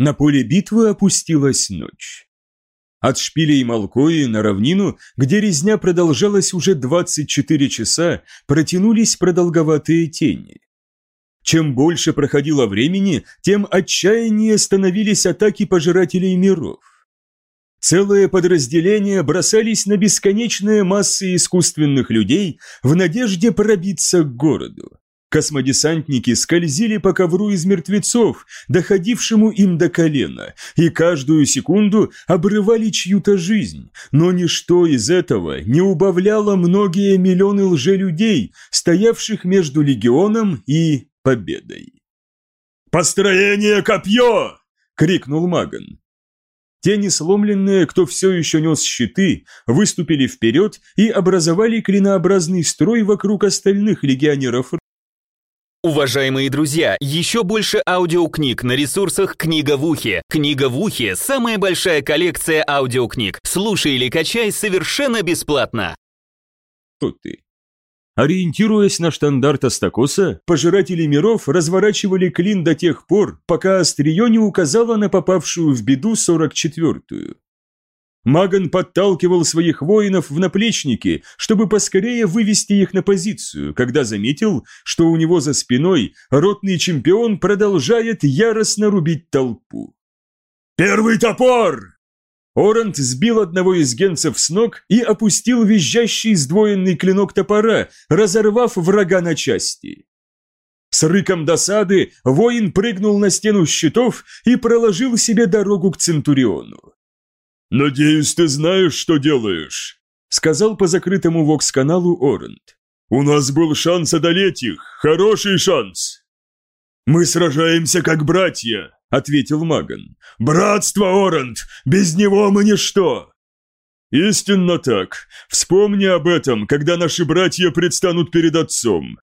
На поле битвы опустилась ночь. От шпилей Малкои на равнину, где резня продолжалась уже 24 часа, протянулись продолговатые тени. Чем больше проходило времени, тем отчаяннее становились атаки пожирателей миров. Целые подразделения бросались на бесконечные массы искусственных людей в надежде пробиться к городу. Космодесантники скользили по ковру из мертвецов, доходившему им до колена, и каждую секунду обрывали чью-то жизнь, но ничто из этого не убавляло многие миллионы лжелюдей, стоявших между легионом и победой. «Построение копье!» — крикнул Маган. Те несломленные, кто все еще нес щиты, выступили вперед и образовали клинообразный строй вокруг остальных легионеров Уважаемые друзья, еще больше аудиокниг на ресурсах «Книга в ухе». «Книга в ухе» — самая большая коллекция аудиокниг. Слушай или качай совершенно бесплатно. Кто ты? Ориентируясь на штандарт Астакоса, пожиратели миров разворачивали клин до тех пор, пока острие не указало на попавшую в беду 44-ю. Маган подталкивал своих воинов в наплечники, чтобы поскорее вывести их на позицию, когда заметил, что у него за спиной ротный чемпион продолжает яростно рубить толпу. «Первый топор!» Орант сбил одного из генцев с ног и опустил визжащий сдвоенный клинок топора, разорвав врага на части. С рыком досады воин прыгнул на стену щитов и проложил себе дорогу к Центуриону. «Надеюсь, ты знаешь, что делаешь», — сказал по закрытому вокс-каналу Орент. «У нас был шанс одолеть их, хороший шанс». «Мы сражаемся как братья», — ответил Маган. «Братство, Орент! Без него мы ничто!» «Истинно так. Вспомни об этом, когда наши братья предстанут перед отцом».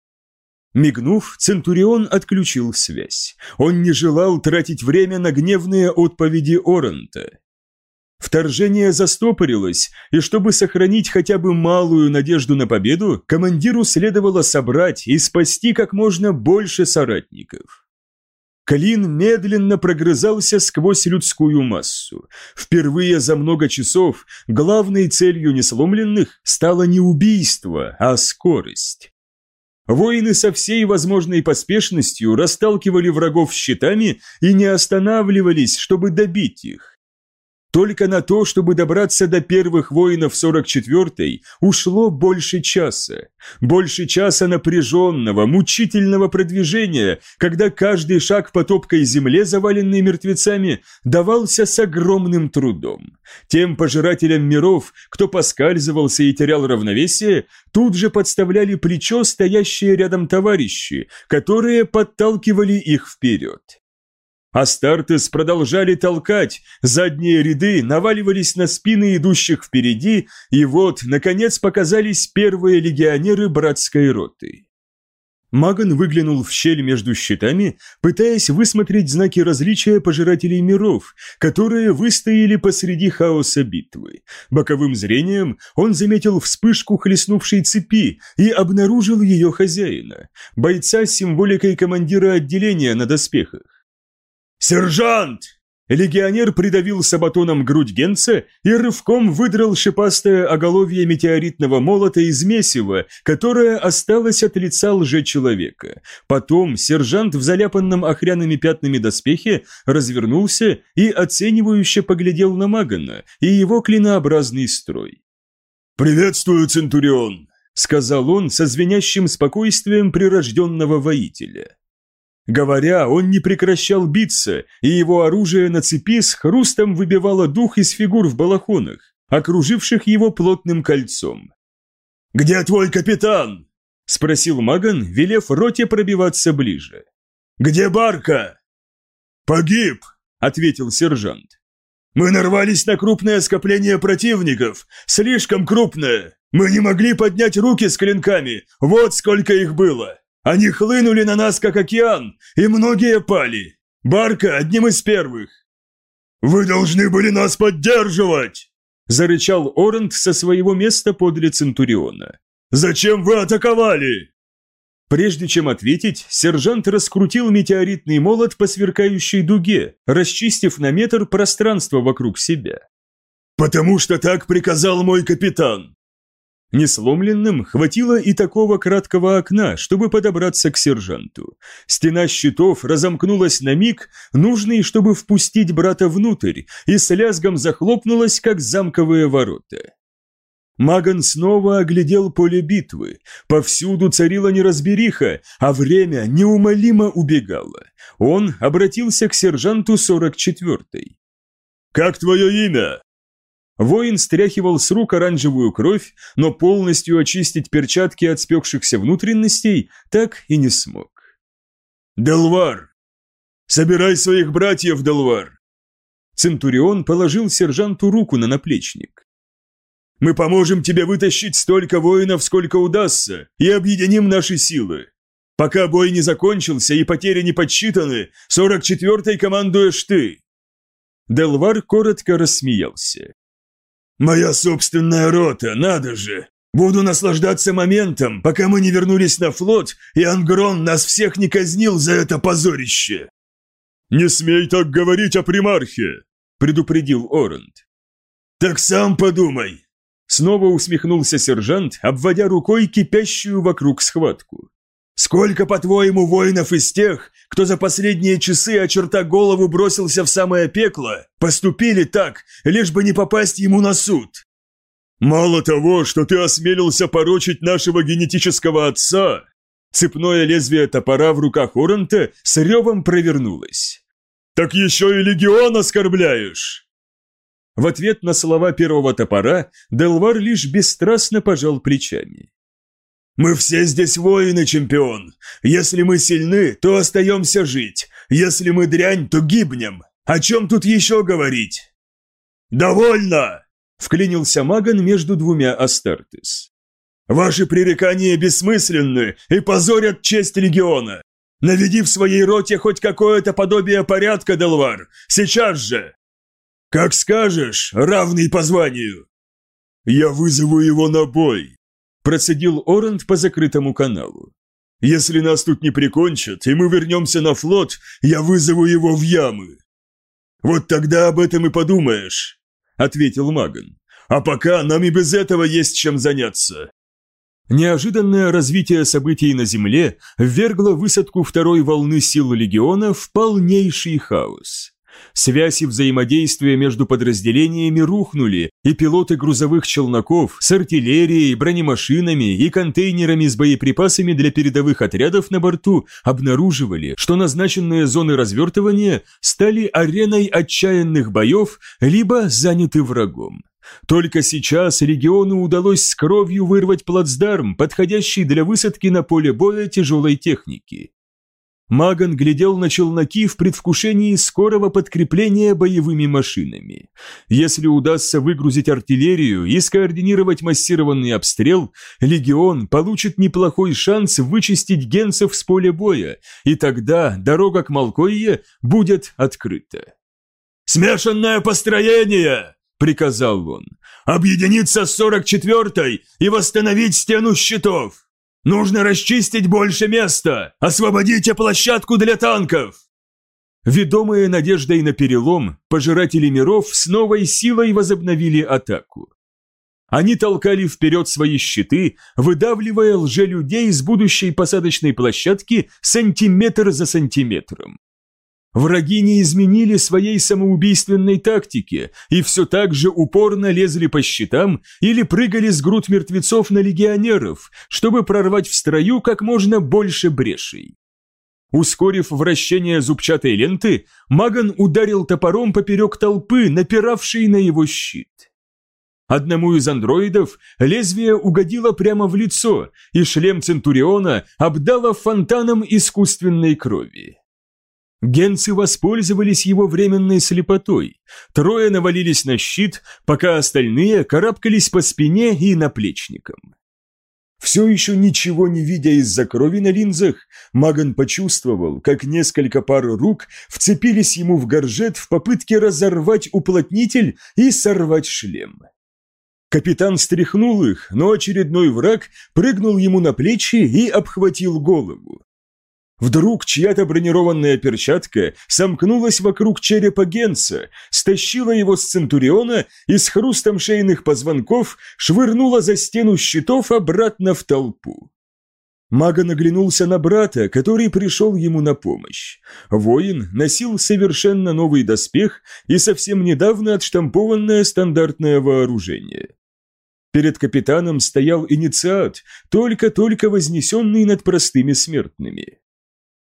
Мигнув, Центурион отключил связь. Он не желал тратить время на гневные отповеди Орента. Вторжение застопорилось, и чтобы сохранить хотя бы малую надежду на победу, командиру следовало собрать и спасти как можно больше соратников. Клин медленно прогрызался сквозь людскую массу. Впервые за много часов главной целью несломленных стало не убийство, а скорость. Воины со всей возможной поспешностью расталкивали врагов щитами и не останавливались, чтобы добить их. Только на то, чтобы добраться до первых воинов 44-й, ушло больше часа. Больше часа напряженного, мучительного продвижения, когда каждый шаг по топкой земле, заваленной мертвецами, давался с огромным трудом. Тем пожирателям миров, кто поскальзывался и терял равновесие, тут же подставляли плечо стоящие рядом товарищи, которые подталкивали их вперед. Астартес продолжали толкать, задние ряды наваливались на спины идущих впереди, и вот, наконец, показались первые легионеры братской роты. Маган выглянул в щель между щитами, пытаясь высмотреть знаки различия пожирателей миров, которые выстояли посреди хаоса битвы. Боковым зрением он заметил вспышку хлестнувшей цепи и обнаружил ее хозяина, бойца с символикой командира отделения на доспехах. «Сержант!» Легионер придавил сабатоном грудь Генца и рывком выдрал шипастое оголовье метеоритного молота из месива, которое осталось от лица лжечеловека. Потом сержант в заляпанном охряными пятнами доспехе развернулся и оценивающе поглядел на Магана и его клинообразный строй. «Приветствую, Центурион!» — сказал он со звенящим спокойствием прирожденного воителя. Говоря, он не прекращал биться, и его оружие на цепи с хрустом выбивало дух из фигур в балахонах, окруживших его плотным кольцом. «Где твой капитан?» – спросил Маган, велев роте пробиваться ближе. «Где Барка?» «Погиб», – ответил сержант. «Мы нарвались на крупное скопление противников, слишком крупное. Мы не могли поднять руки с клинками, вот сколько их было. Они хлынули на нас, как океан, и многие пали. Барка одним из первых. «Вы должны были нас поддерживать!» Зарычал Орент со своего места подле Центуриона. «Зачем вы атаковали?» Прежде чем ответить, сержант раскрутил метеоритный молот по сверкающей дуге, расчистив на метр пространство вокруг себя. «Потому что так приказал мой капитан!» Несломленным хватило и такого краткого окна, чтобы подобраться к сержанту. Стена щитов разомкнулась на миг, нужный, чтобы впустить брата внутрь, и с лязгом захлопнулась, как замковые ворота. Маган снова оглядел поле битвы. Повсюду царила неразбериха, а время неумолимо убегало. Он обратился к сержанту 44-й. «Как твое имя?» Воин стряхивал с рук оранжевую кровь, но полностью очистить перчатки от спекшихся внутренностей так и не смог. «Делвар! Собирай своих братьев, Делвар!» Центурион положил сержанту руку на наплечник. «Мы поможем тебе вытащить столько воинов, сколько удастся, и объединим наши силы. Пока бой не закончился и потери не подсчитаны, 44-й командуешь ты!» Делвар коротко рассмеялся. «Моя собственная рота, надо же! Буду наслаждаться моментом, пока мы не вернулись на флот, и Ангрон нас всех не казнил за это позорище!» «Не смей так говорить о примархе!» – предупредил Орент. «Так сам подумай!» Снова усмехнулся сержант, обводя рукой кипящую вокруг схватку. Сколько, по-твоему, воинов из тех, кто за последние часы, очерта голову, бросился в самое пекло, поступили так, лишь бы не попасть ему на суд? Мало того, что ты осмелился порочить нашего генетического отца, цепное лезвие топора в руках Оранта с ревом провернулось. Так еще и легион оскорбляешь! В ответ на слова первого топора Делвар лишь бесстрастно пожал плечами. «Мы все здесь воины, чемпион. Если мы сильны, то остаемся жить. Если мы дрянь, то гибнем. О чем тут еще говорить?» «Довольно!» – вклинился Маган между двумя Астартес. «Ваши пререкания бессмысленны и позорят честь легиона. Наведи в своей роте хоть какое-то подобие порядка, Делвар, сейчас же!» «Как скажешь, равный по званию!» «Я вызову его на бой», Процедил Оранд по закрытому каналу. «Если нас тут не прикончат, и мы вернемся на флот, я вызову его в ямы». «Вот тогда об этом и подумаешь», — ответил Маган. «А пока нам и без этого есть чем заняться». Неожиданное развитие событий на Земле ввергло высадку второй волны сил Легиона в полнейший хаос. Связь и взаимодействие между подразделениями рухнули, и пилоты грузовых челноков с артиллерией, бронемашинами и контейнерами с боеприпасами для передовых отрядов на борту обнаруживали, что назначенные зоны развертывания стали ареной отчаянных боев, либо заняты врагом. Только сейчас региону удалось с кровью вырвать плацдарм, подходящий для высадки на поле боя тяжелой техники. Маган глядел на челноки в предвкушении скорого подкрепления боевыми машинами. Если удастся выгрузить артиллерию и скоординировать массированный обстрел, легион получит неплохой шанс вычистить генцев с поля боя, и тогда дорога к Малкойе будет открыта. «Смешанное построение!» – приказал он. «Объединиться с 44-й и восстановить стену щитов!» Нужно расчистить больше места! Освободите площадку для танков!» Ведомые надеждой на перелом, пожиратели миров с новой силой возобновили атаку. Они толкали вперед свои щиты, выдавливая лжелюдей с будущей посадочной площадки сантиметр за сантиметром. Враги не изменили своей самоубийственной тактики и все так же упорно лезли по щитам или прыгали с груд мертвецов на легионеров, чтобы прорвать в строю как можно больше брешей. Ускорив вращение зубчатой ленты, Маган ударил топором поперек толпы, напиравшей на его щит. Одному из андроидов лезвие угодило прямо в лицо, и шлем Центуриона обдало фонтаном искусственной крови. Генцы воспользовались его временной слепотой. Трое навалились на щит, пока остальные карабкались по спине и наплечникам. Все еще ничего не видя из-за крови на линзах, Маган почувствовал, как несколько пар рук вцепились ему в горжет в попытке разорвать уплотнитель и сорвать шлем. Капитан стряхнул их, но очередной враг прыгнул ему на плечи и обхватил голову. Вдруг чья-то бронированная перчатка сомкнулась вокруг черепа Генца, стащила его с Центуриона и с хрустом шейных позвонков швырнула за стену щитов обратно в толпу. Мага наглянулся на брата, который пришел ему на помощь. Воин носил совершенно новый доспех и совсем недавно отштампованное стандартное вооружение. Перед капитаном стоял инициат, только-только вознесенный над простыми смертными.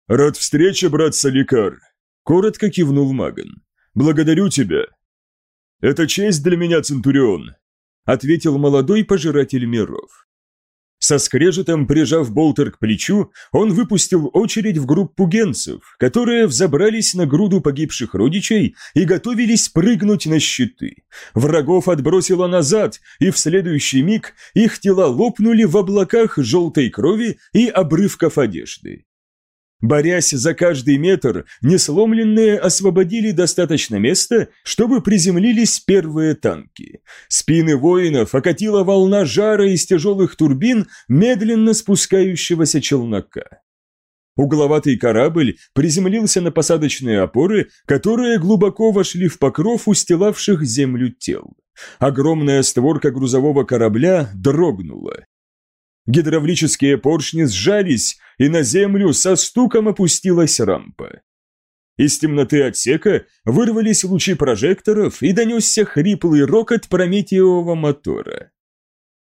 «Рад встрече, брат Саликар!» – коротко кивнул Маган. «Благодарю тебя!» «Это честь для меня, Центурион!» – ответил молодой пожиратель миров. Со скрежетом прижав болтер к плечу, он выпустил очередь в группу генцев, которые взобрались на груду погибших родичей и готовились прыгнуть на щиты. Врагов отбросило назад, и в следующий миг их тела лопнули в облаках желтой крови и обрывков одежды. Борясь за каждый метр, несломленные освободили достаточно места, чтобы приземлились первые танки. Спины воинов окатила волна жара из тяжелых турбин медленно спускающегося челнока. Угловатый корабль приземлился на посадочные опоры, которые глубоко вошли в покров устилавших землю тел. Огромная створка грузового корабля дрогнула. Гидравлические поршни сжались, и на землю со стуком опустилась рампа. Из темноты отсека вырвались лучи прожекторов и донесся хриплый рокот прометеевого мотора.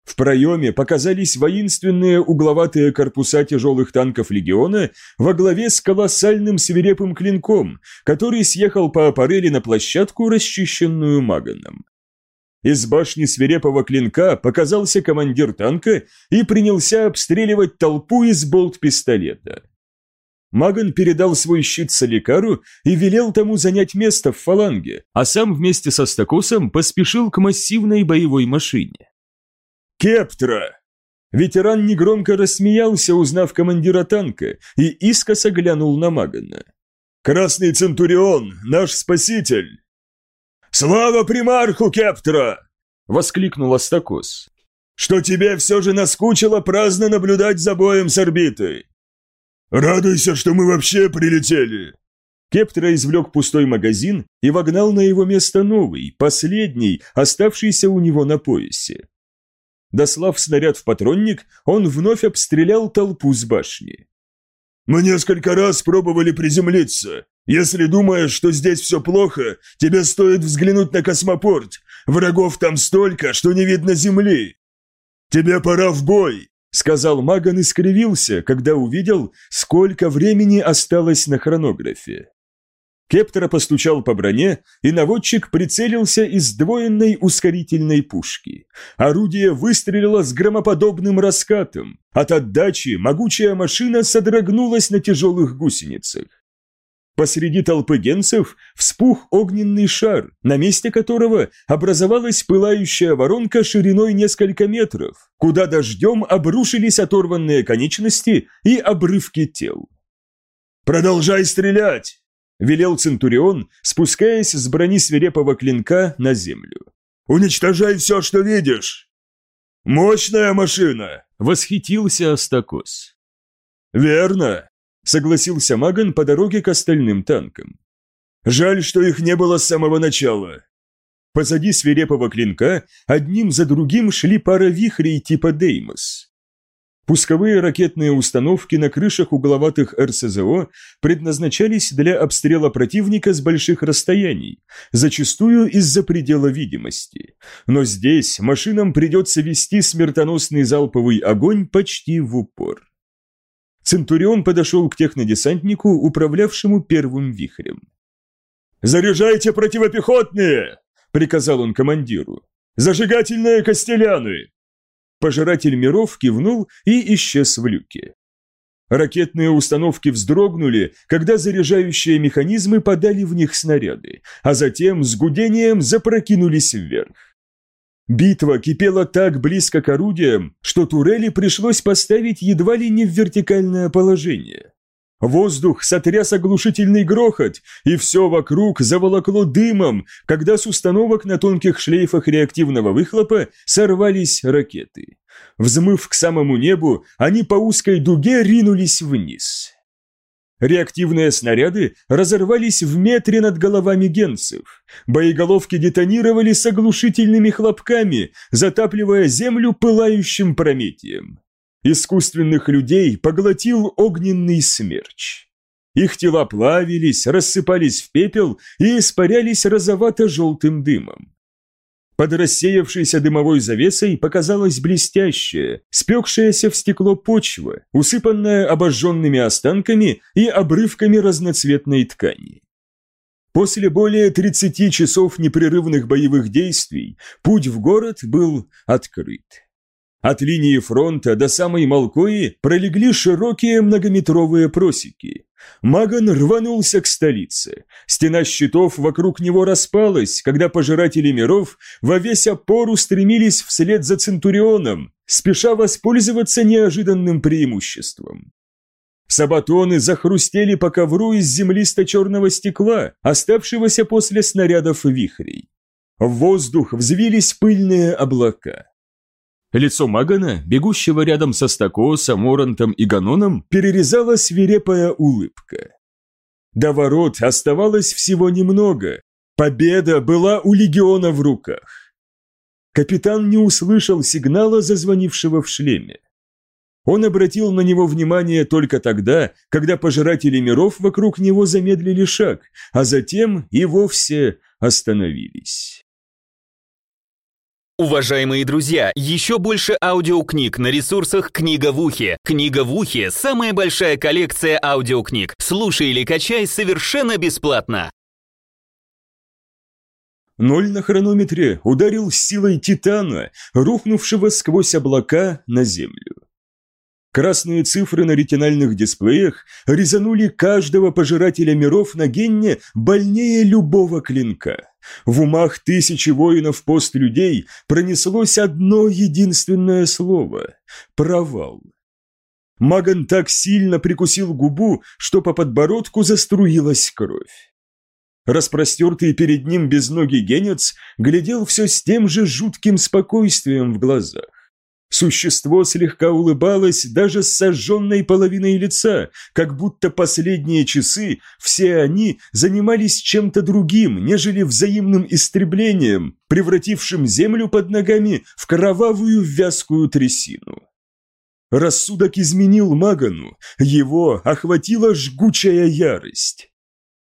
В проеме показались воинственные угловатые корпуса тяжелых танков легиона во главе с колоссальным свирепым клинком, который съехал по аппарели на площадку, расчищенную Маганом. Из башни свирепого клинка показался командир танка и принялся обстреливать толпу из болт-пистолета. Маган передал свой щит Соликару и велел тому занять место в фаланге, а сам вместе со Стакосом поспешил к массивной боевой машине. «Кептра!» Ветеран негромко рассмеялся, узнав командира танка, и искоса глянул на Магана. «Красный Центурион, наш спаситель!» «Слава примарху Кептра!» — воскликнул Астакос. «Что тебе все же наскучило праздно наблюдать за боем с орбитой!» «Радуйся, что мы вообще прилетели!» Кептра извлек пустой магазин и вогнал на его место новый, последний, оставшийся у него на поясе. Дослав снаряд в патронник, он вновь обстрелял толпу с башни. «Мы несколько раз пробовали приземлиться, если думаешь, что здесь все плохо, тебе стоит взглянуть на космопорт. Врагов там столько, что не видно земли. Тебе пора в бой, сказал Маган и скривился, когда увидел, сколько времени осталось на хронографе. Кептера постучал по броне, и наводчик прицелился из сдвоенной ускорительной пушки. Орудие выстрелило с громоподобным раскатом. От отдачи могучая машина содрогнулась на тяжелых гусеницах. Посреди толпы генцев вспух огненный шар, на месте которого образовалась пылающая воронка шириной несколько метров, куда дождем обрушились оторванные конечности и обрывки тел. «Продолжай стрелять!» – велел Центурион, спускаясь с брони свирепого клинка на землю. «Уничтожай все, что видишь!» «Мощная машина!» – восхитился Астакос. «Верно!» Согласился Маган по дороге к остальным танкам. Жаль, что их не было с самого начала. Позади свирепого клинка одним за другим шли пара вихрей типа Деймос. Пусковые ракетные установки на крышах угловатых РСЗО предназначались для обстрела противника с больших расстояний, зачастую из-за предела видимости. Но здесь машинам придется вести смертоносный залповый огонь почти в упор. Центурион подошел к технодесантнику, управлявшему первым вихрем. «Заряжайте противопехотные!» – приказал он командиру. «Зажигательные костеляны!» Пожиратель миров кивнул и исчез в люке. Ракетные установки вздрогнули, когда заряжающие механизмы подали в них снаряды, а затем с гудением запрокинулись вверх. Битва кипела так близко к орудиям, что турели пришлось поставить едва ли не в вертикальное положение. Воздух сотряс оглушительный грохот, и все вокруг заволокло дымом, когда с установок на тонких шлейфах реактивного выхлопа сорвались ракеты. Взмыв к самому небу, они по узкой дуге ринулись вниз. Реактивные снаряды разорвались в метре над головами генцев. Боеголовки детонировали с оглушительными хлопками, затапливая землю пылающим прометием. Искусственных людей поглотил огненный смерч. Их тела плавились, рассыпались в пепел и испарялись розовато-желтым дымом. Под рассеявшейся дымовой завесой показалась блестящая, спекшаяся в стекло почва, усыпанная обожженными останками и обрывками разноцветной ткани. После более 30 часов непрерывных боевых действий путь в город был открыт. От линии фронта до самой Малкои пролегли широкие многометровые просеки. Маган рванулся к столице. Стена щитов вокруг него распалась, когда пожиратели миров во весь опор устремились вслед за Центурионом, спеша воспользоваться неожиданным преимуществом. Сабатоны захрустели по ковру из землисто-черного стекла, оставшегося после снарядов вихрей. В воздух взвились пыльные облака. Лицо Магана, бегущего рядом со Стакоосом, Орантом и Ганоном, перерезала свирепая улыбка. До ворот оставалось всего немного. Победа была у легиона в руках. Капитан не услышал сигнала, зазвонившего в шлеме. Он обратил на него внимание только тогда, когда пожиратели миров вокруг него замедлили шаг, а затем и вовсе остановились. Уважаемые друзья, еще больше аудиокниг на ресурсах «Книга в ухе». «Книга в ухе» — самая большая коллекция аудиокниг. Слушай или качай совершенно бесплатно. Ноль на хронометре ударил силой Титана, рухнувшего сквозь облака на землю. Красные цифры на ретинальных дисплеях резанули каждого пожирателя миров на генне больнее любого клинка. В умах тысячи воинов пост-людей пронеслось одно единственное слово – провал. Маган так сильно прикусил губу, что по подбородку заструилась кровь. Распростертый перед ним безногий генец глядел все с тем же жутким спокойствием в глазах. Существо слегка улыбалось даже с сожженной половиной лица, как будто последние часы все они занимались чем-то другим, нежели взаимным истреблением, превратившим землю под ногами в кровавую вязкую трясину. Рассудок изменил Магану, его охватила жгучая ярость.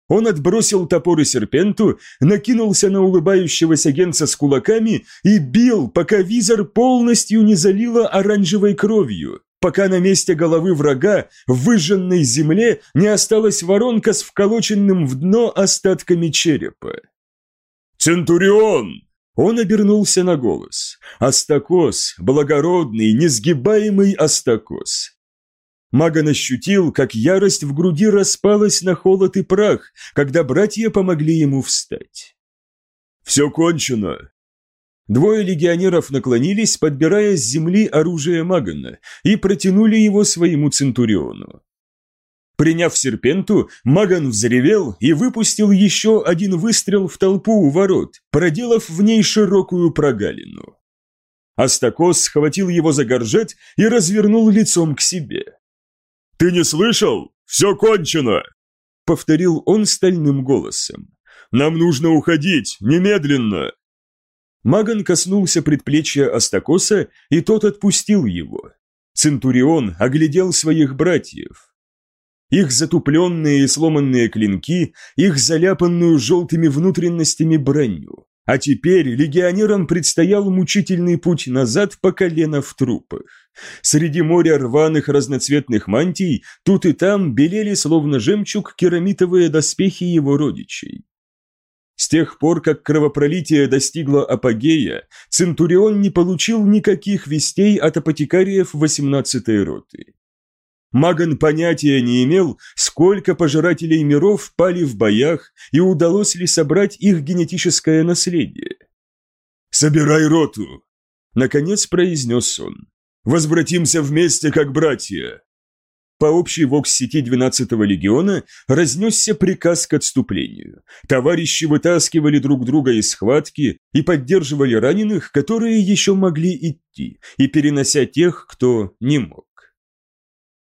Он отбросил топор и серпенту, накинулся на улыбающегося генца с кулаками и бил, пока визор полностью не залило оранжевой кровью, пока на месте головы врага в выжженной земле не осталась воронка с вколоченным в дно остатками черепа. «Центурион!» Он обернулся на голос. Астакос, благородный, несгибаемый Астакос. Маган ощутил, как ярость в груди распалась на холод и прах, когда братья помогли ему встать. «Все кончено!» Двое легионеров наклонились, подбирая с земли оружие Магана, и протянули его своему Центуриону. Приняв серпенту, Маган взревел и выпустил еще один выстрел в толпу у ворот, проделав в ней широкую прогалину. Астакос схватил его за горжет и развернул лицом к себе. «Ты не слышал? Все кончено!» Повторил он стальным голосом. «Нам нужно уходить, немедленно!» Маган коснулся предплечья Астакоса, и тот отпустил его. Центурион оглядел своих братьев. Их затупленные и сломанные клинки, их заляпанную желтыми внутренностями броню. А теперь легионерам предстоял мучительный путь назад по колено в трупах. Среди моря рваных разноцветных мантий тут и там белели словно жемчуг керамитовые доспехи его родичей. С тех пор, как кровопролитие достигло апогея, Центурион не получил никаких вестей от апотекариев 18-й роты. Маган понятия не имел, сколько пожирателей миров пали в боях и удалось ли собрать их генетическое наследие. «Собирай роту!» – наконец произнес он. «Возвратимся вместе, как братья!» По общей вокс-сети 12-го легиона разнесся приказ к отступлению. Товарищи вытаскивали друг друга из схватки и поддерживали раненых, которые еще могли идти, и перенося тех, кто не мог.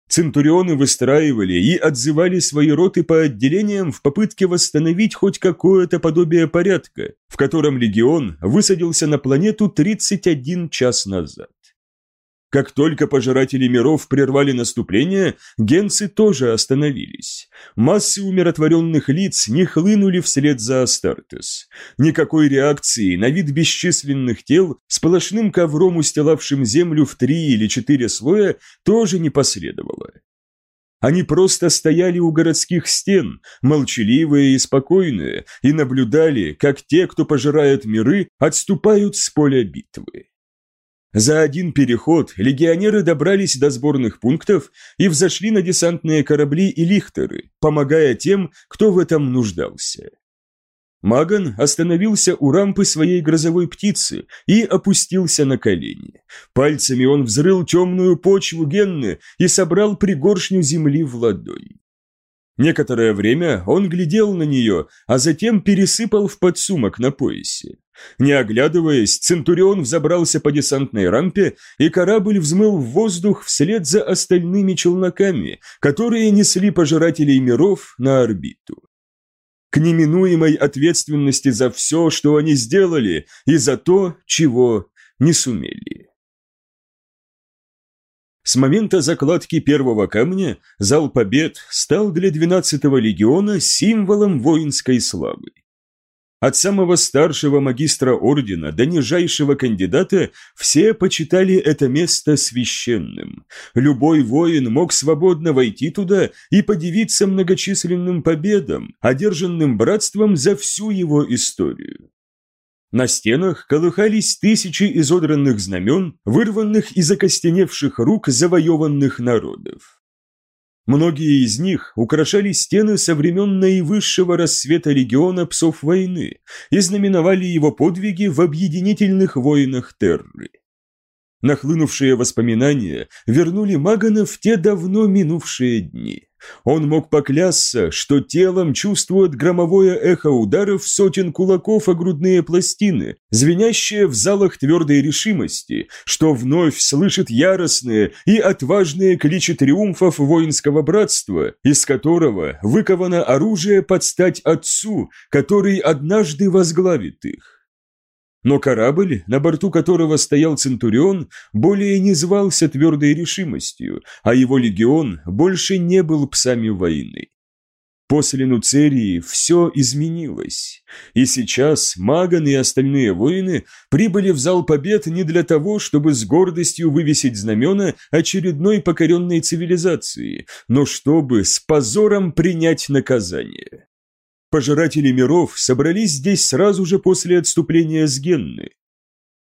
Центурионы выстраивали и отзывали свои роты по отделениям в попытке восстановить хоть какое-то подобие порядка, в котором легион высадился на планету 31 час назад. Как только пожиратели миров прервали наступление, генцы тоже остановились. Массы умиротворенных лиц не хлынули вслед за Астартес. Никакой реакции на вид бесчисленных тел, сплошным ковром устилавшим землю в три или четыре слоя, тоже не последовало. Они просто стояли у городских стен, молчаливые и спокойные, и наблюдали, как те, кто пожирает миры, отступают с поля битвы. За один переход легионеры добрались до сборных пунктов и взошли на десантные корабли и лихтеры, помогая тем, кто в этом нуждался. Маган остановился у рампы своей грозовой птицы и опустился на колени. Пальцами он взрыл темную почву Генны и собрал пригоршню земли в ладонь. Некоторое время он глядел на нее, а затем пересыпал в подсумок на поясе. Не оглядываясь, Центурион взобрался по десантной рампе, и корабль взмыл в воздух вслед за остальными челноками, которые несли пожирателей миров на орбиту. К неминуемой ответственности за все, что они сделали, и за то, чего не сумели. С момента закладки первого камня зал побед стал для 12-го легиона символом воинской славы. От самого старшего магистра ордена до нижайшего кандидата все почитали это место священным. Любой воин мог свободно войти туда и подивиться многочисленным победам, одержанным братством за всю его историю. На стенах колыхались тысячи изодранных знамен, вырванных из окостеневших рук завоеванных народов. Многие из них украшали стены со времен наивысшего рассвета легиона псов войны и знаменовали его подвиги в объединительных войнах Терры. Нахлынувшие воспоминания вернули Магана в те давно минувшие дни. Он мог поклясться, что телом чувствует громовое эхо ударов сотен кулаков о грудные пластины, звенящие в залах твердой решимости, что вновь слышит яростные и отважные кличи триумфов воинского братства, из которого выковано оружие под стать отцу, который однажды возглавит их. Но корабль, на борту которого стоял Центурион, более не звался твердой решимостью, а его легион больше не был псами войны. После Нуцерии все изменилось, и сейчас Маган и остальные воины прибыли в зал побед не для того, чтобы с гордостью вывесить знамена очередной покоренной цивилизации, но чтобы с позором принять наказание. Пожиратели миров собрались здесь сразу же после отступления с Генны.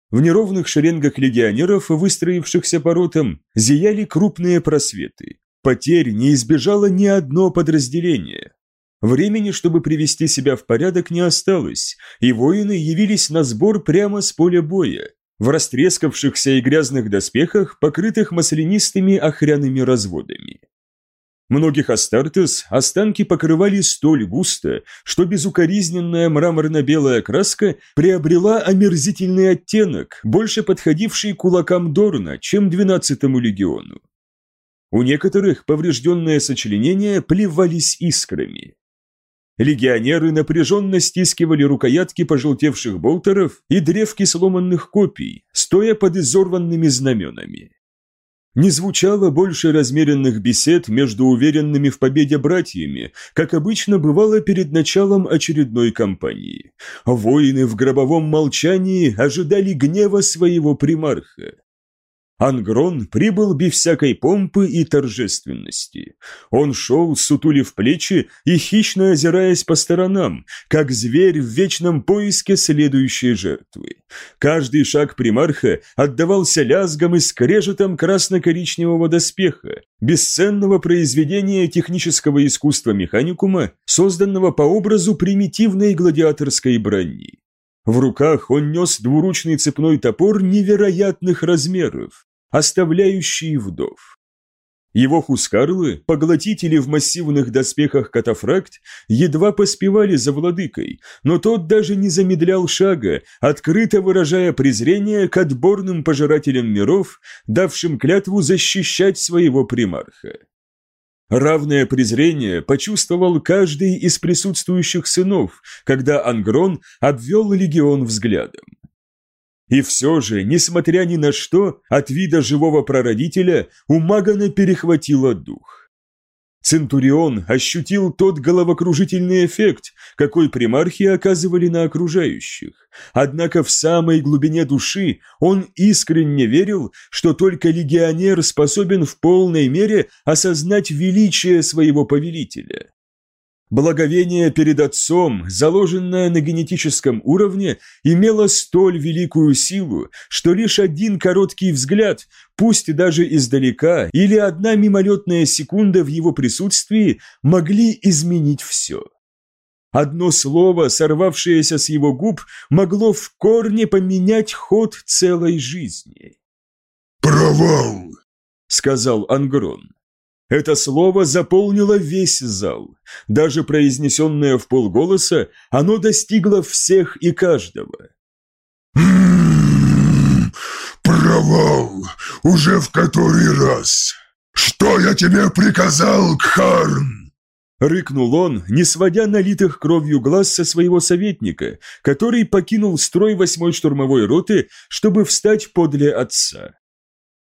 В неровных шеренгах легионеров, выстроившихся по ротам, зияли крупные просветы. Потерь не избежало ни одно подразделение. Времени, чтобы привести себя в порядок, не осталось, и воины явились на сбор прямо с поля боя, в растрескавшихся и грязных доспехах, покрытых маслянистыми охряными разводами. Многих Астартес останки покрывали столь густо, что безукоризненная мраморно-белая краска приобрела омерзительный оттенок, больше подходивший кулакам Дорна, чем двенадцатому легиону. У некоторых поврежденные сочленения плевались искрами. Легионеры напряженно стискивали рукоятки пожелтевших болтеров и древки сломанных копий, стоя под изорванными знаменами. Не звучало больше размеренных бесед между уверенными в победе братьями, как обычно бывало перед началом очередной кампании. Воины в гробовом молчании ожидали гнева своего примарха. Ангрон прибыл без всякой помпы и торжественности. Он шел, сутулив плечи и хищно озираясь по сторонам, как зверь в вечном поиске следующей жертвы. Каждый шаг примарха отдавался лязгом и скрежетом красно-коричневого доспеха, бесценного произведения технического искусства механикума, созданного по образу примитивной гладиаторской брони. В руках он нес двуручный цепной топор невероятных размеров, оставляющий вдов. Его хускарлы, поглотители в массивных доспехах катафракт, едва поспевали за владыкой, но тот даже не замедлял шага, открыто выражая презрение к отборным пожирателям миров, давшим клятву защищать своего примарха. Равное презрение почувствовал каждый из присутствующих сынов, когда Ангрон обвел легион взглядом. И все же, несмотря ни на что, от вида живого прародителя у Магана перехватило дух. Центурион ощутил тот головокружительный эффект, какой примархи оказывали на окружающих. Однако в самой глубине души он искренне верил, что только легионер способен в полной мере осознать величие своего повелителя. Благовение перед отцом, заложенное на генетическом уровне, имело столь великую силу, что лишь один короткий взгляд, пусть даже издалека, или одна мимолетная секунда в его присутствии могли изменить все. Одно слово, сорвавшееся с его губ, могло в корне поменять ход целой жизни. «Провал!» — сказал Ангрон. Это слово заполнило весь зал. Даже произнесенное в полголоса, оно достигло всех и каждого. «М-м-м, провал! Уже в который раз! Что я тебе приказал, Кхарн?» Рыкнул он, не сводя налитых кровью глаз со своего советника, который покинул строй восьмой штурмовой роты, чтобы встать подле отца.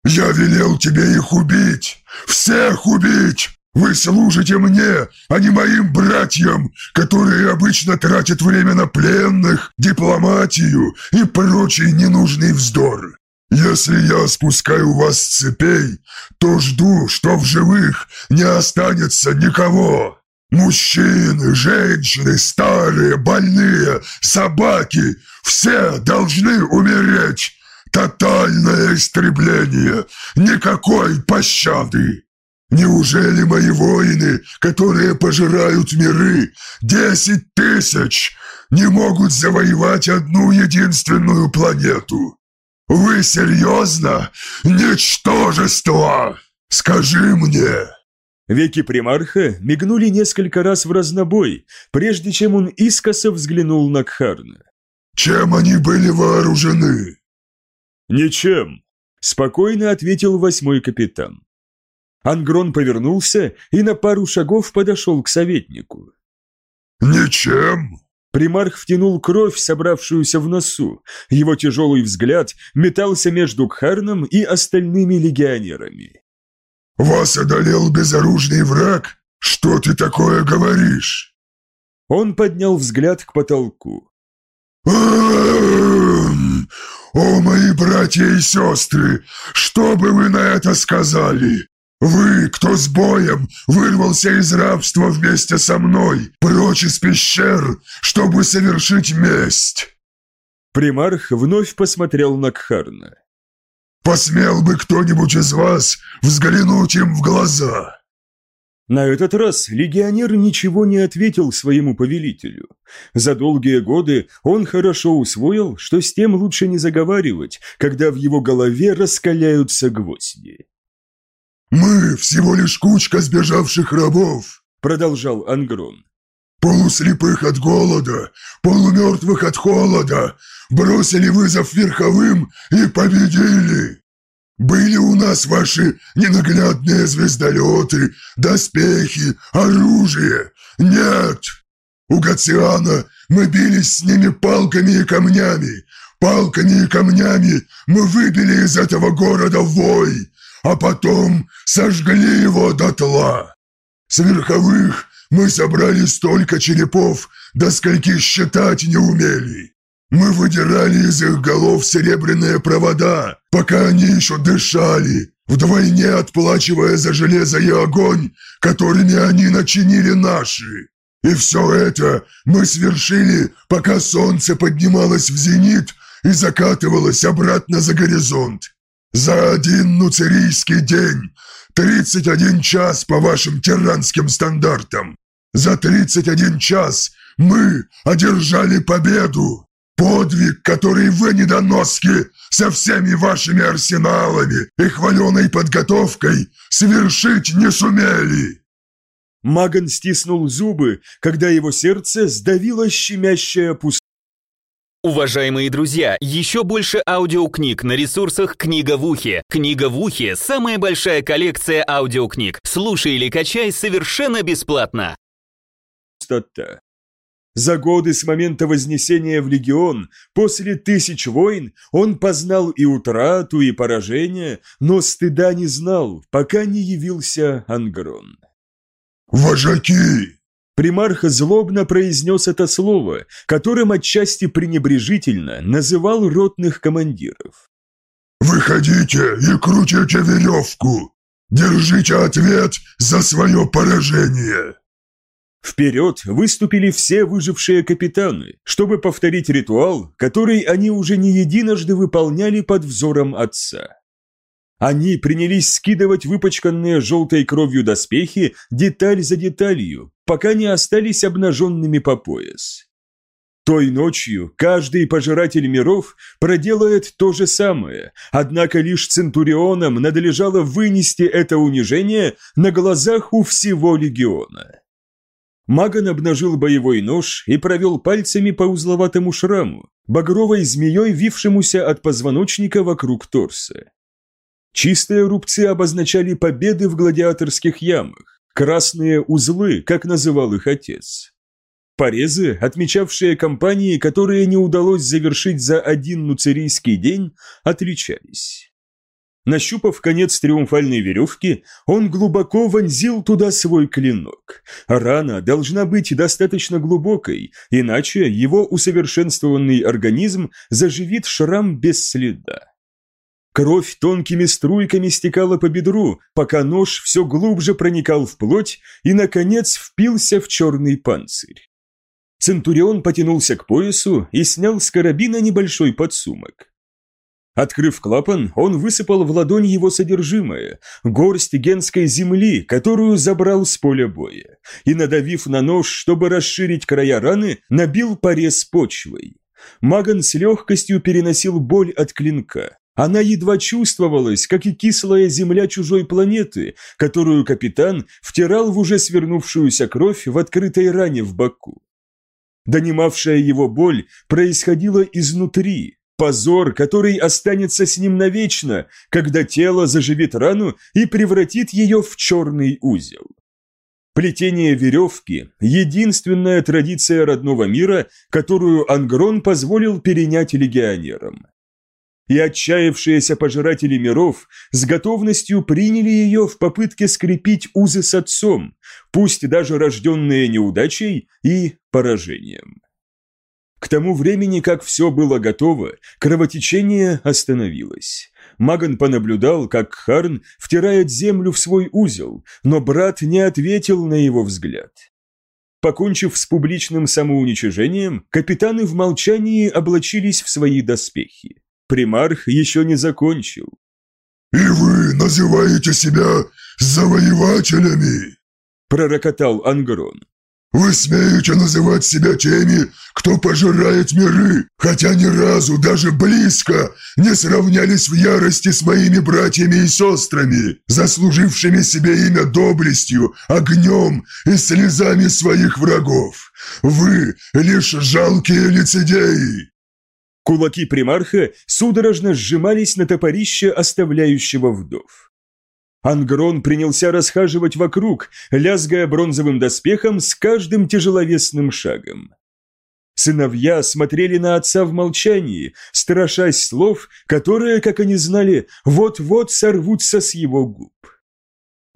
«Я велел тебе их убить! Всех убить! Вы служите мне, а не моим братьям, которые обычно тратят время на пленных, дипломатию и прочий ненужный вздор. Если я спускаю вас с цепей, то жду, что в живых не останется никого. Мужчины, женщины, старые, больные, собаки – все должны умереть, Тотальное истребление! Никакой пощады! Неужели мои воины, которые пожирают миры, десять тысяч, не могут завоевать одну единственную планету? Вы серьезно? Ничтожество! Скажи мне!» Веки примарха мигнули несколько раз в разнобой, прежде чем он искоса взглянул на Кхарна. «Чем они были вооружены?» «Ничем», – спокойно ответил восьмой капитан. Ангрон повернулся и на пару шагов подошел к советнику. «Ничем?» Примарх втянул кровь, собравшуюся в носу. Его тяжелый взгляд метался между Кхарном и остальными легионерами. «Вас одолел безоружный враг? Что ты такое говоришь?» Он поднял взгляд к потолку. «О, мои братья и сестры, что бы вы на это сказали? Вы, кто с боем вырвался из рабства вместе со мной, прочь из пещер, чтобы совершить месть!» Примарх вновь посмотрел на Кхарна. «Посмел бы кто-нибудь из вас взглянуть им в глаза?» На этот раз легионер ничего не ответил своему повелителю. За долгие годы он хорошо усвоил, что с тем лучше не заговаривать, когда в его голове раскаляются гвозди. «Мы всего лишь кучка сбежавших рабов», — продолжал Ангрон. «Полуслепых от голода, полумертвых от холода, бросили вызов верховым и победили. Были у нас ваши ненаглядные звездолеты, доспехи, оружие? Нет! У Гациана мы бились с ними палками и камнями. Палками и камнями мы выбили из этого города вой, а потом сожгли его дотла. С верховых мы собрали столько черепов, до скольки считать не умели. Мы выдирали из их голов серебряные провода, пока они еще дышали, вдвойне отплачивая за железо и огонь, которыми они начинили наши. И все это мы свершили, пока солнце поднималось в зенит и закатывалось обратно за горизонт. За один нуцерийский день, 31 час по вашим тиранским стандартам. За 31 час мы одержали победу. Подвиг, который вы, недоноски, со всеми вашими арсеналами и хваленой подготовкой совершить не сумели!» Маган стиснул зубы, когда его сердце сдавило щемящая пустота. Уважаемые друзья, еще больше аудиокниг на ресурсах «Книга в ухе». «Книга в ухе» — самая большая коллекция аудиокниг. Слушай или качай совершенно бесплатно. За годы с момента вознесения в легион, после тысяч войн, он познал и утрату, и поражение, но стыда не знал, пока не явился Ангрон. «Вожаки!» Примарх злобно произнес это слово, которым отчасти пренебрежительно называл ротных командиров. «Выходите и крутите веревку! Держите ответ за свое поражение!» Вперед выступили все выжившие капитаны, чтобы повторить ритуал, который они уже не единожды выполняли под взором отца. Они принялись скидывать выпачканные желтой кровью доспехи деталь за деталью, пока не остались обнаженными по пояс. Той ночью каждый пожиратель миров проделает то же самое, однако лишь Центурионам надлежало вынести это унижение на глазах у всего легиона. Маган обнажил боевой нож и провел пальцами по узловатому шраму, багровой змеей, вившемуся от позвоночника вокруг торса. Чистые рубцы обозначали победы в гладиаторских ямах, красные узлы, как называл их отец. Порезы, отмечавшие кампании, которые не удалось завершить за один нуцерийский день, отличались. Нащупав конец триумфальной веревки, он глубоко вонзил туда свой клинок. Рана должна быть достаточно глубокой, иначе его усовершенствованный организм заживит шрам без следа. Кровь тонкими струйками стекала по бедру, пока нож все глубже проникал в плоть и, наконец, впился в черный панцирь. Центурион потянулся к поясу и снял с карабина небольшой подсумок. Открыв клапан, он высыпал в ладонь его содержимое, горсть генской земли, которую забрал с поля боя, и, надавив на нож, чтобы расширить края раны, набил порез почвой. Маган с легкостью переносил боль от клинка. Она едва чувствовалась, как и кислая земля чужой планеты, которую капитан втирал в уже свернувшуюся кровь в открытой ране в боку. Донимавшая его боль происходила изнутри, позор, который останется с ним навечно, когда тело заживит рану и превратит ее в черный узел. Плетение веревки – единственная традиция родного мира, которую Ангрон позволил перенять легионерам и отчаявшиеся пожиратели миров с готовностью приняли ее в попытке скрепить узы с отцом, пусть даже рожденные неудачей и поражением. К тому времени, как все было готово, кровотечение остановилось. Маган понаблюдал, как Харн втирает землю в свой узел, но брат не ответил на его взгляд. Покончив с публичным самоуничижением, капитаны в молчании облачились в свои доспехи. Примарх еще не закончил. «И вы называете себя завоевателями?» пророкотал Ангрон. «Вы смеете называть себя теми, кто пожирает миры, хотя ни разу даже близко не сравнялись в ярости с моими братьями и сестрами, заслужившими себе имя доблестью, огнем и слезами своих врагов. Вы лишь жалкие лицедеи!» Кулаки примарха судорожно сжимались на топорище оставляющего вдов. Ангрон принялся расхаживать вокруг, лязгая бронзовым доспехом с каждым тяжеловесным шагом. Сыновья смотрели на отца в молчании, страшась слов, которые, как они знали, вот-вот сорвутся с его губ.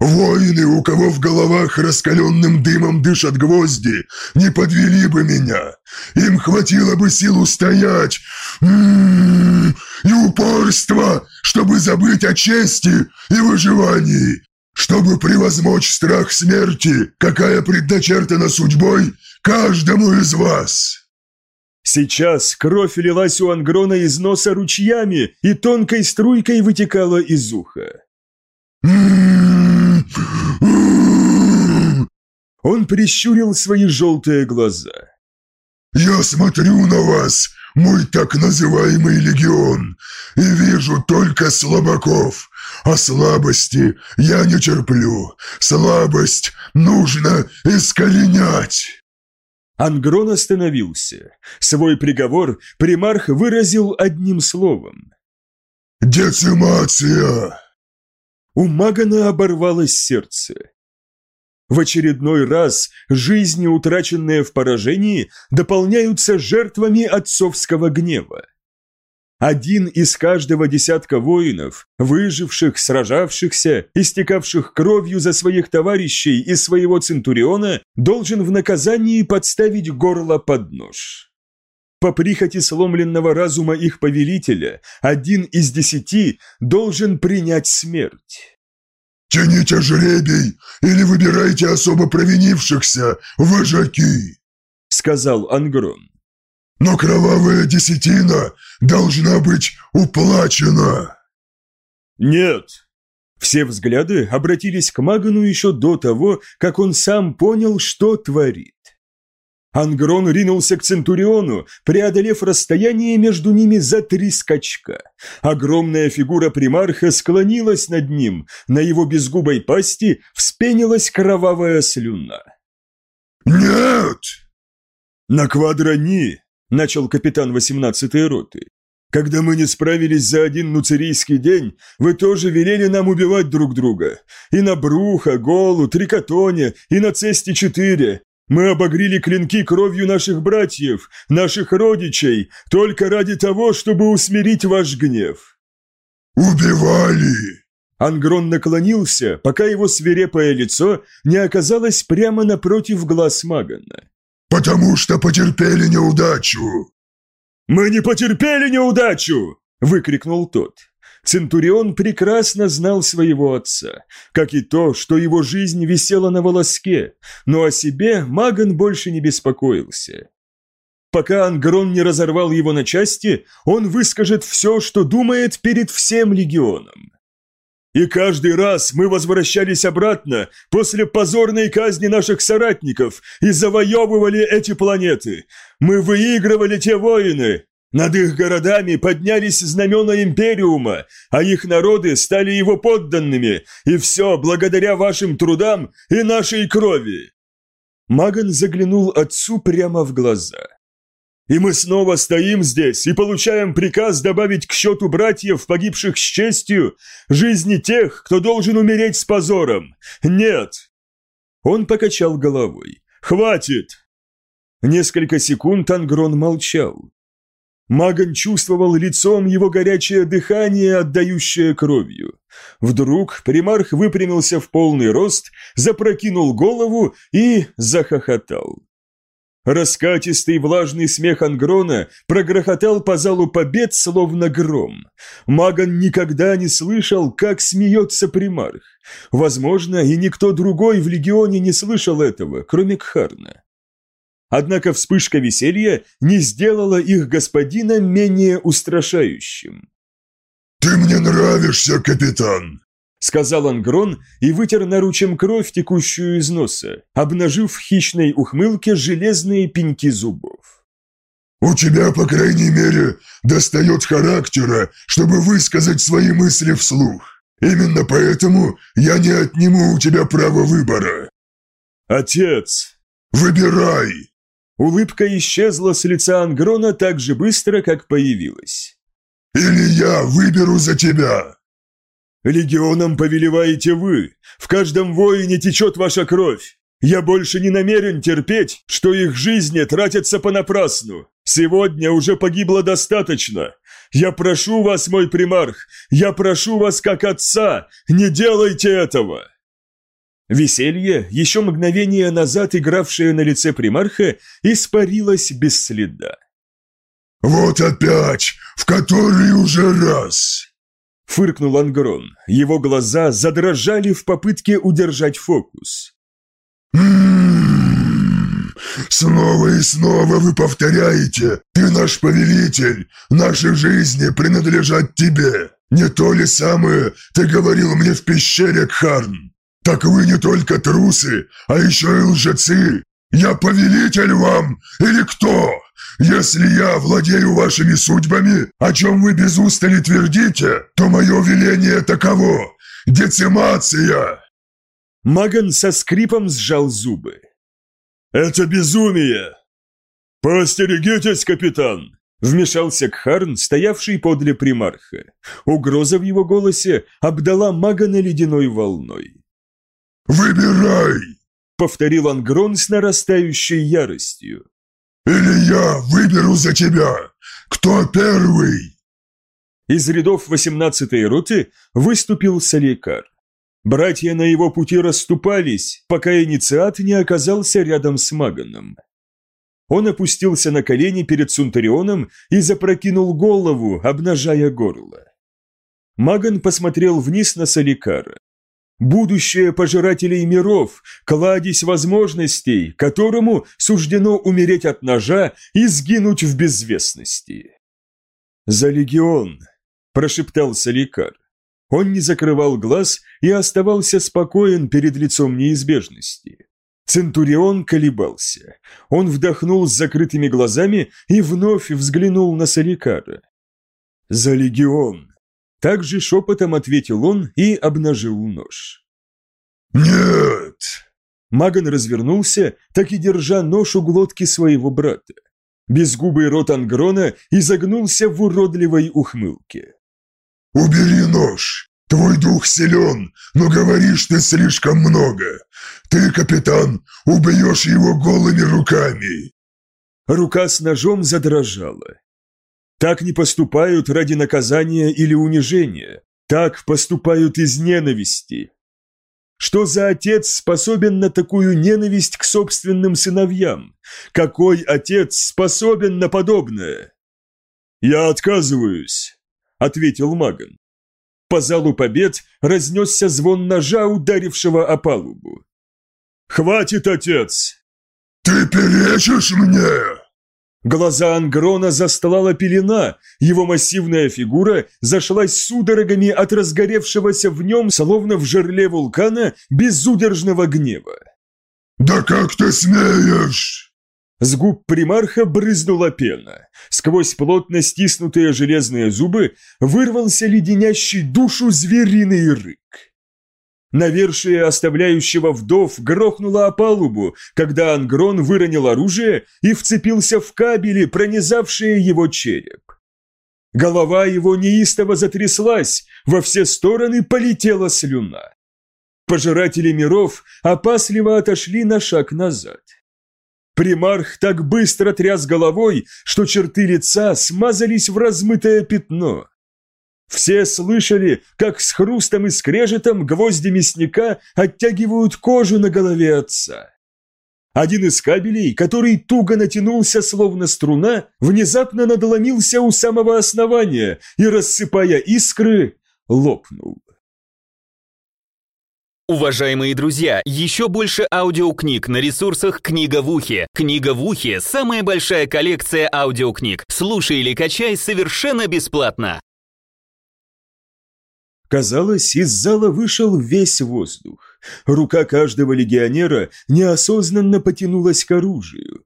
Воины, у кого в головах раскаленным дымом дышат гвозди, не подвели бы меня. Им хватило бы сил устоять м-м, и упорства, чтобы забыть о чести и выживании, чтобы превозмочь страх смерти, какая предначертана судьбой каждому из вас. Сейчас кровь лилась у Ангрона из носа ручьями и тонкой струйкой вытекала из уха. Он прищурил свои желтые глаза. «Я смотрю на вас, мой так называемый легион, и вижу только слабаков, а слабости я не терплю. Слабость нужно искоренять. Ангрон остановился. Свой приговор примарх выразил одним словом. «Децимация!» У Магана оборвалось сердце. В очередной раз жизни, утраченные в поражении, дополняются жертвами отцовского гнева. Один из каждого десятка воинов, выживших, сражавшихся, истекавших кровью за своих товарищей и своего Центуриона, должен в наказании подставить горло под нож. По прихоти сломленного разума их повелителя, один из десяти должен принять смерть. «Тяните жребий или выбирайте особо провинившихся, вожаки!» — сказал Ангрон. «Но кровавая десятина должна быть уплачена!» «Нет!» Все взгляды обратились к Магану еще до того, как он сам понял, что творит. Ангрон ринулся к Центуриону, преодолев расстояние между ними за три скачка. Огромная фигура примарха склонилась над ним, на его безгубой пасти вспенилась кровавая слюна. «Нет!» «На квадрони!» – начал капитан 18-й роты. «Когда мы не справились за один нуцерийский день, вы тоже велели нам убивать друг друга. И на Бруха, Голу, Трикотоне, и на Цесте-4, мы обогрили клинки кровью наших братьев, наших родичей, только ради того, чтобы усмирить ваш гнев». «Убивали!» Ангрон наклонился, пока его свирепое лицо не оказалось прямо напротив глаз Магана. «Потому что потерпели неудачу!» «Мы не потерпели неудачу!» – выкрикнул тот. Центурион прекрасно знал своего отца, как и то, что его жизнь висела на волоске, но о себе Маган больше не беспокоился. Пока Ангрон не разорвал его на части, он выскажет все, что думает перед всем легионом. И каждый раз мы возвращались обратно после позорной казни наших соратников и завоевывали эти планеты. Мы выигрывали те войны, над их городами поднялись знамена Империума, а их народы стали его подданными, и все благодаря вашим трудам и нашей крови!» Маган заглянул отцу прямо в глаза. «И мы снова стоим здесь и получаем приказ добавить к счету братьев, погибших с честью, жизни тех, кто должен умереть с позором. Нет!» Он покачал головой. «Хватит!» Несколько секунд Ангрон молчал. Маган чувствовал лицом его горячее дыхание, отдающее кровью. Вдруг примарх выпрямился в полный рост, запрокинул голову и захохотал. Раскатистый влажный смех Ангрона прогрохотал по залу побед, словно гром. Маган никогда не слышал, как смеется примарх. Возможно, и никто другой в легионе не слышал этого, кроме Кхарна. Однако вспышка веселья не сделала их господина менее устрашающим. «Ты мне нравишься, капитан!» Сказал Ангрон и вытер наручем кровь, текущую из носа, обнажив в хищной ухмылке железные пеньки зубов. «У тебя, по крайней мере, достает характера, чтобы высказать свои мысли вслух. Именно поэтому я не отниму у тебя право выбора». «Отец!» «Выбирай!» Улыбка исчезла с лица Ангрона так же быстро, как появилась. «Или я выберу за тебя!» «Легионом повелеваете вы! В каждом воине течет ваша кровь! Я больше не намерен терпеть, что их жизни тратятся понапрасну! Сегодня уже погибло достаточно! Я прошу вас, мой примарх, я прошу вас как отца, не делайте этого!» Веселье, еще мгновение назад игравшее на лице примарха, испарилось без следа. «Вот опять! В который уже раз!» Фыркнул Ангрон. Его глаза задрожали в попытке удержать фокус. «М-м-м! Снова и снова вы повторяете, ты наш повелитель, наши жизни принадлежат тебе. Не то ли самое ты говорил мне в пещере, Кхарн? «Так вы не только трусы, а еще и лжецы! Я повелитель вам или кто? если я владею вашими судьбами, о чем вы без устали твердите, то мое веление таково – децимация!» Маган со скрипом сжал зубы. «Это безумие!» «Поостерегитесь, капитан!» Вмешался Кхарн, стоявший подле примарха. Угроза в его голосе обдала Магана ледяной волной. «Выбирай!» — повторил Ангрон с нарастающей яростью. «Или я выберу за тебя! Кто первый?» Из рядов 18-й роты выступил Саликар. Братья на его пути расступались, пока инициат не оказался рядом с Маганом. Он опустился на колени перед Сунтарионом и запрокинул голову, обнажая горло. Маган посмотрел вниз на Саликара. Будущее пожирателей миров, кладезь возможностей, которому суждено умереть от ножа и сгинуть в безвестности. «За легион!» – прошептал Саликар. Он не закрывал глаз и оставался спокоен перед лицом неизбежности. Центурион колебался. Он вдохнул с закрытыми глазами и вновь взглянул на Саликара. «За легион!» Также шепотом ответил он и обнажил нож. «Нет!» Маган развернулся, так и держа нож у глотки своего брата. Безгубый рот Ангрона изогнулся в уродливой ухмылке. «Убери нож! Твой дух силен, но говоришь ты слишком много. Ты, капитан, убьешь его голыми руками. Рука с ножом задрожала. Так не поступают ради наказания или унижения. Так поступают из ненависти. Что за отец способен на такую ненависть к собственным сыновьям? Какой отец способен на подобное? «Я отказываюсь», — ответил Маган. По залу побед разнесся звон ножа, ударившего о палубу. «Хватит, отец!» «Ты перечишь мне!» Глаза Ангрона застлала пелена, его массивная фигура зашлась судорогами от разгоревшегося в нем, словно в жерле вулкана, безудержного гнева. «Да как ты смеешь!» С губ примарха брызнула пена. Сквозь плотно стиснутые железные зубы вырвался леденящий душу звериный рык. Навершие оставляющего вдов грохнуло о палубу, когда Ангрон выронил оружие и вцепился в кабели, пронизавшие его череп. Голова его неистово затряслась, во все стороны полетела слюна. Пожиратели миров опасливо отошли на шаг назад. Примарх так быстро тряс головой, что черты лица смазались в размытое пятно. Все слышали, как с хрустом и скрежетом гвозди мясника оттягивают кожу на голове отца. Один из кабелей, который туго натянулся, словно струна, внезапно надломился у самого основания и, рассыпая искры, лопнул. Уважаемые друзья, еще больше аудиокниг на ресурсах «Книга в ухе». «Книга в ухе» — самая большая коллекция аудиокниг. Слушай или качай совершенно бесплатно. Казалось, из зала вышел весь воздух. Рука каждого легионера неосознанно потянулась к оружию.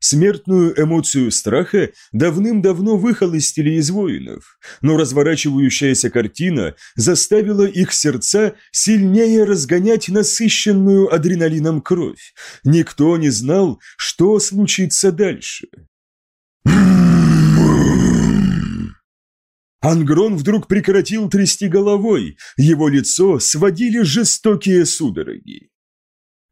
Смертную эмоцию страха давным-давно выхолостили из воинов, но разворачивающаяся картина заставила их сердца сильнее разгонять насыщенную адреналином кровь. Никто не знал, что случится дальше. Ангрон вдруг прекратил трясти головой, его лицо сводили жестокие судороги.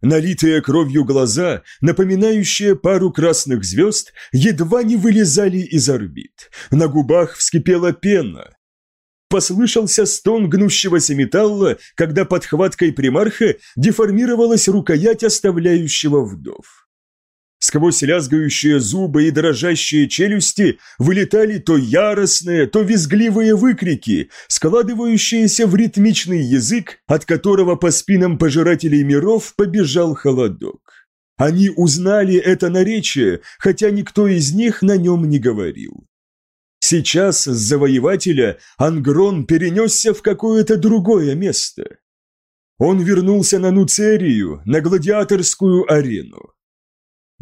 Налитые кровью глаза, напоминающие пару красных звезд, едва не вылезали из орбит. На губах вскипела пена. Послышался стон гнущегося металла, когда под хваткой примарха деформировалась рукоять оставляющего вдов. Сквозь лязгающие зубы и дрожащие челюсти вылетали то яростные, то визгливые выкрики, складывающиеся в ритмичный язык, от которого по спинам пожирателей миров побежал холодок. Они узнали это наречие, хотя никто из них на нем не говорил. Сейчас с завоевателя Ангрон перенесся в какое-то другое место. Он вернулся на Нуцерию, на гладиаторскую арену.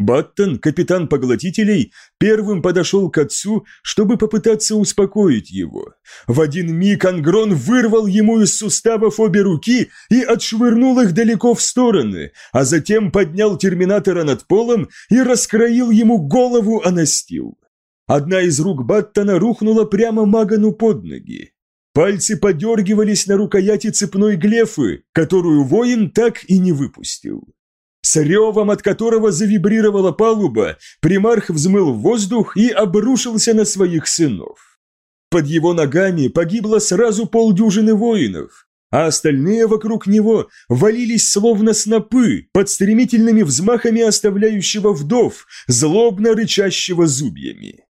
Баттон, капитан поглотителей, первым подошел к отцу, чтобы попытаться успокоить его. В один миг Ангрон вырвал ему из суставов обе руки и отшвырнул их далеко в стороны, а затем поднял терминатора над полом и раскроил ему голову о настил. Одна из рук Баттона рухнула прямо Магану под ноги. Пальцы подергивались на рукояти цепной глефы, которую воин так и не выпустил. С ревом, от которого завибрировала палуба, примарх взмыл в воздух и обрушился на своих сынов. Под его ногами погибло сразу полдюжины воинов, а остальные вокруг него валились словно снопы под стремительными взмахами оставляющего вдов, злобно рычащего зубьями.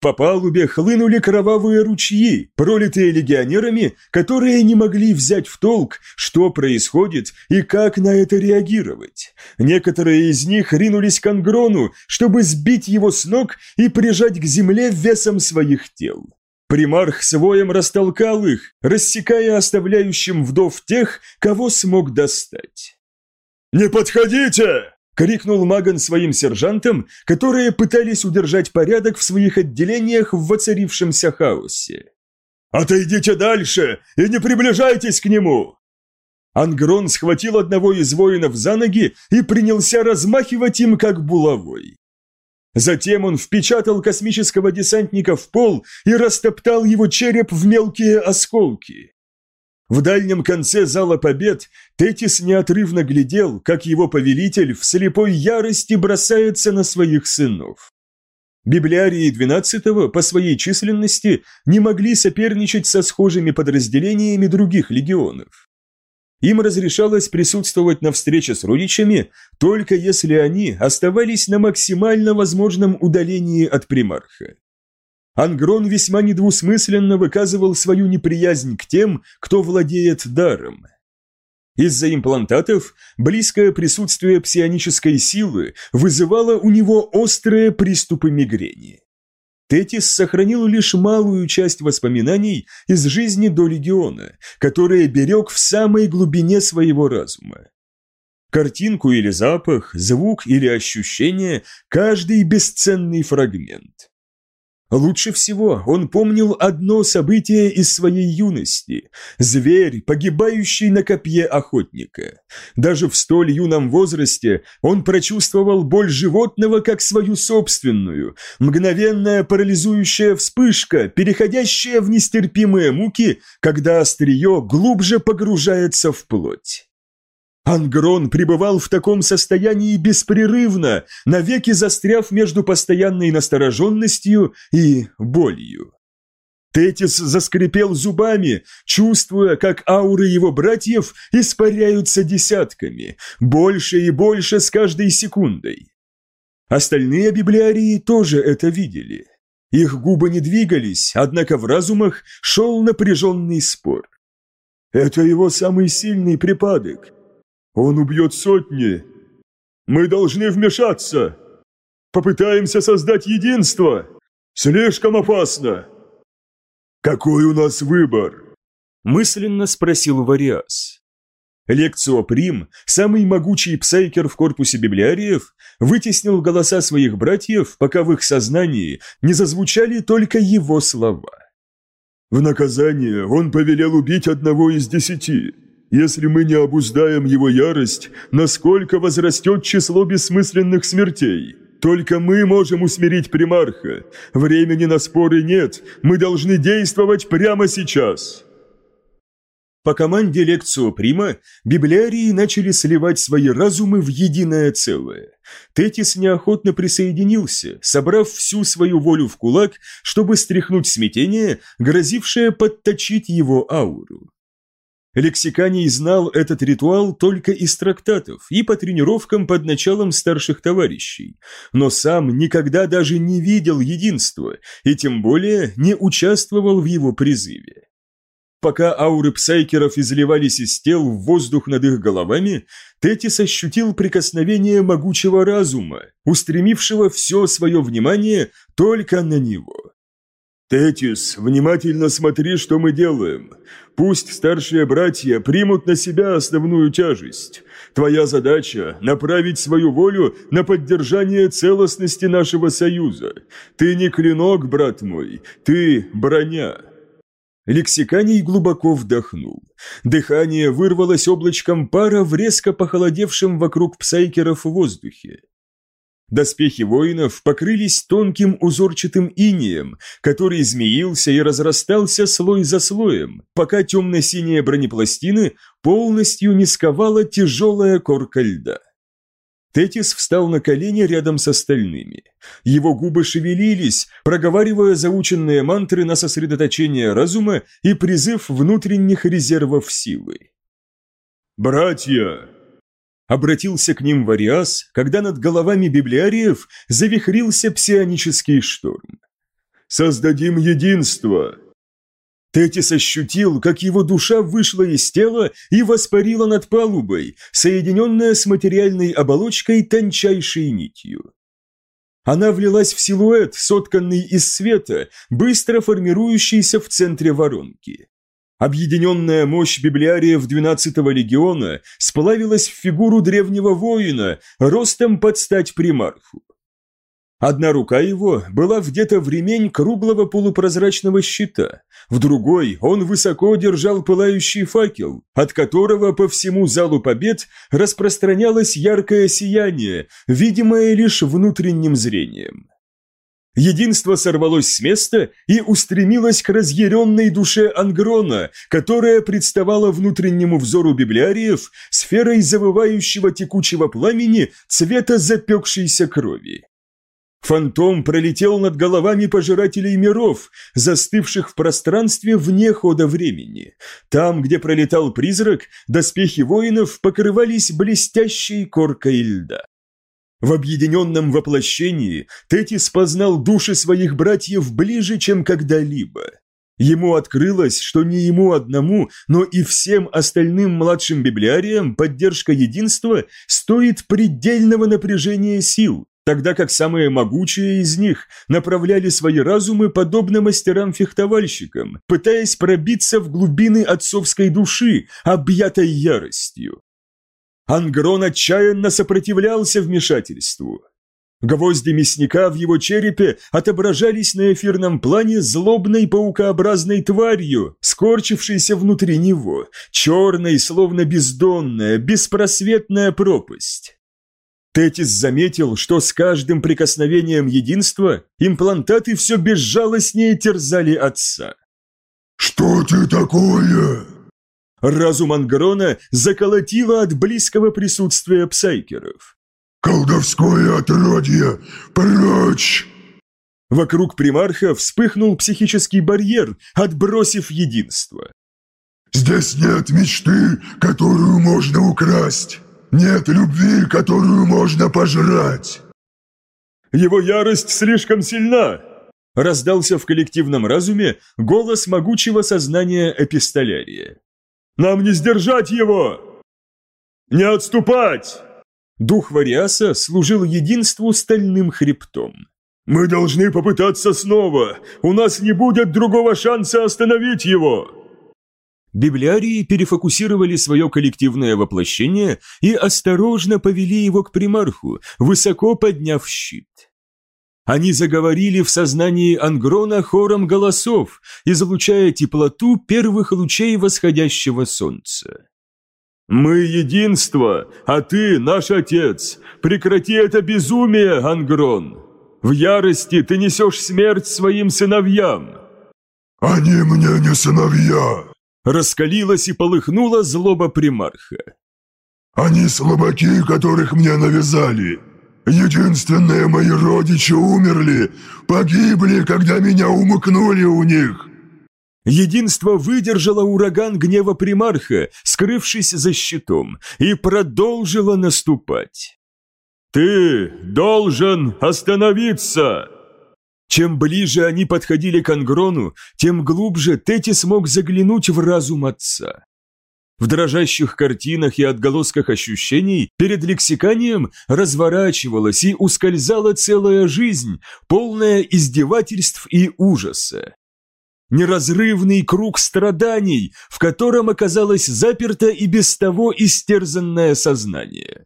По палубе хлынули кровавые ручьи, пролитые легионерами, которые не могли взять в толк, что происходит и как на это реагировать. Некоторые из них ринулись к Ангрону, чтобы сбить его с ног и прижать к земле весом своих тел. Примарх своем растолкал их, рассекая оставляющим вдов тех, кого смог достать. «Не подходите!» Крикнул Маган своим сержантам, которые пытались удержать порядок в своих отделениях в воцарившемся хаосе. «Отойдите дальше и не приближайтесь к нему!» Ангрон схватил одного из воинов за ноги и принялся размахивать им как булавой. Затем он впечатал космического десантника в пол и растоптал его череп в мелкие осколки. В дальнем конце зала побед Тетис неотрывно глядел, как его повелитель в слепой ярости бросается на своих сынов. Библиарии XII по своей численности не могли соперничать со схожими подразделениями других легионов. Им разрешалось присутствовать на встрече с родичами, только если они оставались на максимально возможном удалении от примарха. Ангрон весьма недвусмысленно выказывал свою неприязнь к тем, кто владеет даром. Из-за имплантатов близкое присутствие псионической силы вызывало у него острые приступы мигрени. Тетис сохранил лишь малую часть воспоминаний из жизни до легиона, которые берег в самой глубине своего разума. Картинку или запах, звук или ощущение – каждый бесценный фрагмент. Лучше всего он помнил одно событие из своей юности – зверь, погибающий на копье охотника. Даже в столь юном возрасте он прочувствовал боль животного как свою собственную, мгновенная парализующая вспышка, переходящая в нестерпимые муки, когда острие глубже погружается в плоть. Ангрон пребывал в таком состоянии беспрерывно, навеки застряв между постоянной настороженностью и болью. Тетис заскрипел зубами, чувствуя, как ауры его братьев испаряются десятками, больше и больше с каждой секундой. Остальные библиарии тоже это видели. Их губы не двигались, однако в разумах шел напряженный спор. «Это его самый сильный припадок», он убьет сотни. Мы должны вмешаться. Попытаемся создать единство. Слишком опасно. Какой у нас выбор? Мысленно спросил Вариас. Лекцио Прим, самый могучий псайкер в корпусе библиариев, вытеснил голоса своих братьев, пока в их сознании не зазвучали только его слова. В наказание он повелел убить одного из десяти. Если мы не обуздаем его ярость, насколько возрастет число бессмысленных смертей? Только мы можем усмирить примарха. Времени на споры нет, мы должны действовать прямо сейчас». По команде лекцию Прима библиарии начали сливать свои разумы в единое целое. Тетис неохотно присоединился, собрав всю свою волю в кулак, чтобы стряхнуть смятение, грозившее подточить его ауру. Лексиканий знал этот ритуал только из трактатов и по тренировкам под началом старших товарищей, но сам никогда даже не видел единства и тем более не участвовал в его призыве. Пока ауры псайкеров изливались из тел в воздух над их головами, Тетис ощутил прикосновение могучего разума, устремившего все свое внимание только на него. «Тетис, внимательно смотри, что мы делаем. Пусть старшие братья примут на себя основную тяжесть. Твоя задача – направить свою волю на поддержание целостности нашего союза. Ты не клинок, брат мой, ты броня». Лексиканий глубоко вдохнул. Дыхание вырвалось облачком пара в резко похолодевшем вокруг псайкеров воздухе. Доспехи воинов покрылись тонким узорчатым инеем, который змеился и разрастался слой за слоем, пока темно-синие бронепластины полностью не сковала тяжелая корка льда. Тетис встал на колени рядом с остальными. Его губы шевелились, проговаривая заученные мантры на сосредоточение разума и призыв внутренних резервов силы. «Братья!» Обратился к ним Вариас, когда над головами библиариев завихрился псионический шторм. «Создадим единство!» Тетис ощутил, как его душа вышла из тела и воспарила над палубой, соединенная с материальной оболочкой тончайшей нитью. Она влилась в силуэт, сотканный из света, быстро формирующийся в центре воронки. Объединенная мощь библиариев 12-го легиона сплавилась в фигуру древнего воина, ростом под стать примарху. Одна рука его была вдета в ремень круглого полупрозрачного щита, в другой он высоко держал пылающий факел, от которого по всему залу побед распространялось яркое сияние, видимое лишь внутренним зрением. Единство сорвалось с места и устремилось к разъяренной душе Ангрона, которая представала внутреннему взору библиариев сферой завывающего текучего пламени цвета запекшейся крови. Фантом пролетел над головами пожирателей миров, застывших в пространстве вне хода времени. Там, где пролетал призрак, доспехи воинов покрывались блестящей коркой льда. В объединенном воплощении Тетис познал души своих братьев ближе, чем когда-либо. Ему открылось, что не ему одному, но и всем остальным младшим библиариям поддержка единства стоит предельного напряжения сил, тогда как самые могучие из них направляли свои разумы подобно мастерам-фехтовальщикам, пытаясь пробиться в глубины отцовской души, объятой яростью. Ангрон отчаянно сопротивлялся вмешательству. Гвозди мясника в его черепе отображались на эфирном плане злобной паукообразной тварью, скорчившейся внутри него, черной, словно бездонная, беспросветная пропасть. Тетис заметил, что с каждым прикосновением единства имплантаты все безжалостнее терзали отца. «Что ты такое?» Разум Ангрона заколотило от близкого присутствия псайкеров. «Колдовское отродье! Прочь!» Вокруг примарха вспыхнул психический барьер, отбросив единство. «Здесь нет мечты, которую можно украсть. Нет любви, которую можно пожрать». «Его ярость слишком сильна!» Раздался в коллективном разуме голос могучего сознания эпистолярия. Нам не сдержать его! Не отступать!» Дух Вариаса служил единству стальным хребтом. «Мы должны попытаться снова! У нас не будет другого шанса остановить его!» Библиарии перефокусировали свое коллективное воплощение и осторожно повели его к примарху, высоко подняв щит. Они заговорили в сознании Ангрона хором голосов, излучая теплоту первых лучей восходящего солнца. «Мы единство, а ты наш отец. Прекрати это безумие, Ангрон. В ярости ты несешь смерть своим сыновьям». «Они мне не сыновья!» Раскалилась и полыхнула злоба примарха. «Они слабаки, которых мне навязали. Единственные мои родичи умерли, погибли, когда меня умыкнули у них. Единство выдержало ураган гнева примарха, скрывшись за щитом, и продолжило наступать. «Ты должен остановиться!» Чем ближе они подходили к Ангрону, тем глубже Тети смог заглянуть в разум отца. В дрожащих картинах и отголосках ощущений перед лексиканием разворачивалась и ускользала целая жизнь, полная издевательств и ужаса. неразрывный круг страданий, в котором оказалось заперто и без того истерзанное сознание.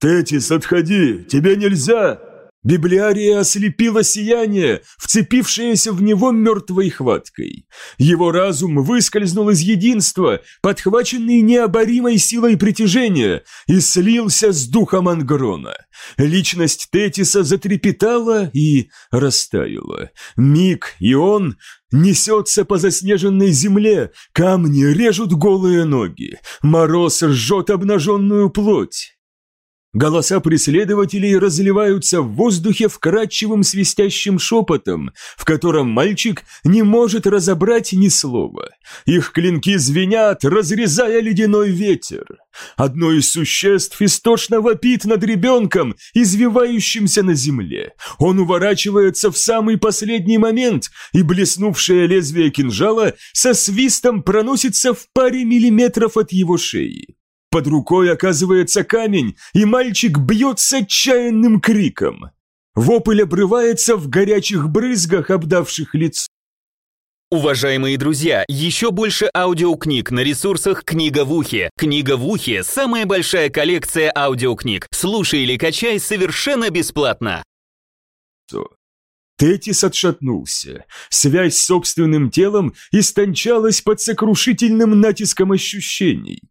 «Тетис, отходи! Тебе нельзя!» Библиария ослепила сияние, вцепившееся в него мертвой хваткой. Его разум выскользнул из единства, подхваченный необоримой силой притяжения, и слился с духом Ангрона. Личность Тетиса затрепетала и растаяла. Миг, и он несется по заснеженной земле, камни режут голые ноги, мороз жжет обнаженную плоть. Голоса преследователей разливаются в воздухе вкрадчивым свистящим шепотом, в котором мальчик не может разобрать ни слова. Их клинки звенят, разрезая ледяной ветер. Одно из существ истошно вопит над ребенком, извивающимся на земле. Он уворачивается в самый последний момент, и блеснувшее лезвие кинжала со свистом проносится в паре миллиметров от его шеи. Под рукой оказывается камень, и мальчик бьет с отчаянным криком. Вопль обрывается в горячих брызгах, обдавших лицо. Уважаемые друзья, еще больше аудиокниг на ресурсах «Книга в ухе». «Книга в ухе» — самая большая коллекция аудиокниг. Слушай или качай совершенно бесплатно. Тетис отшатнулся. Связь с собственным телом истончалась под сокрушительным натиском ощущений.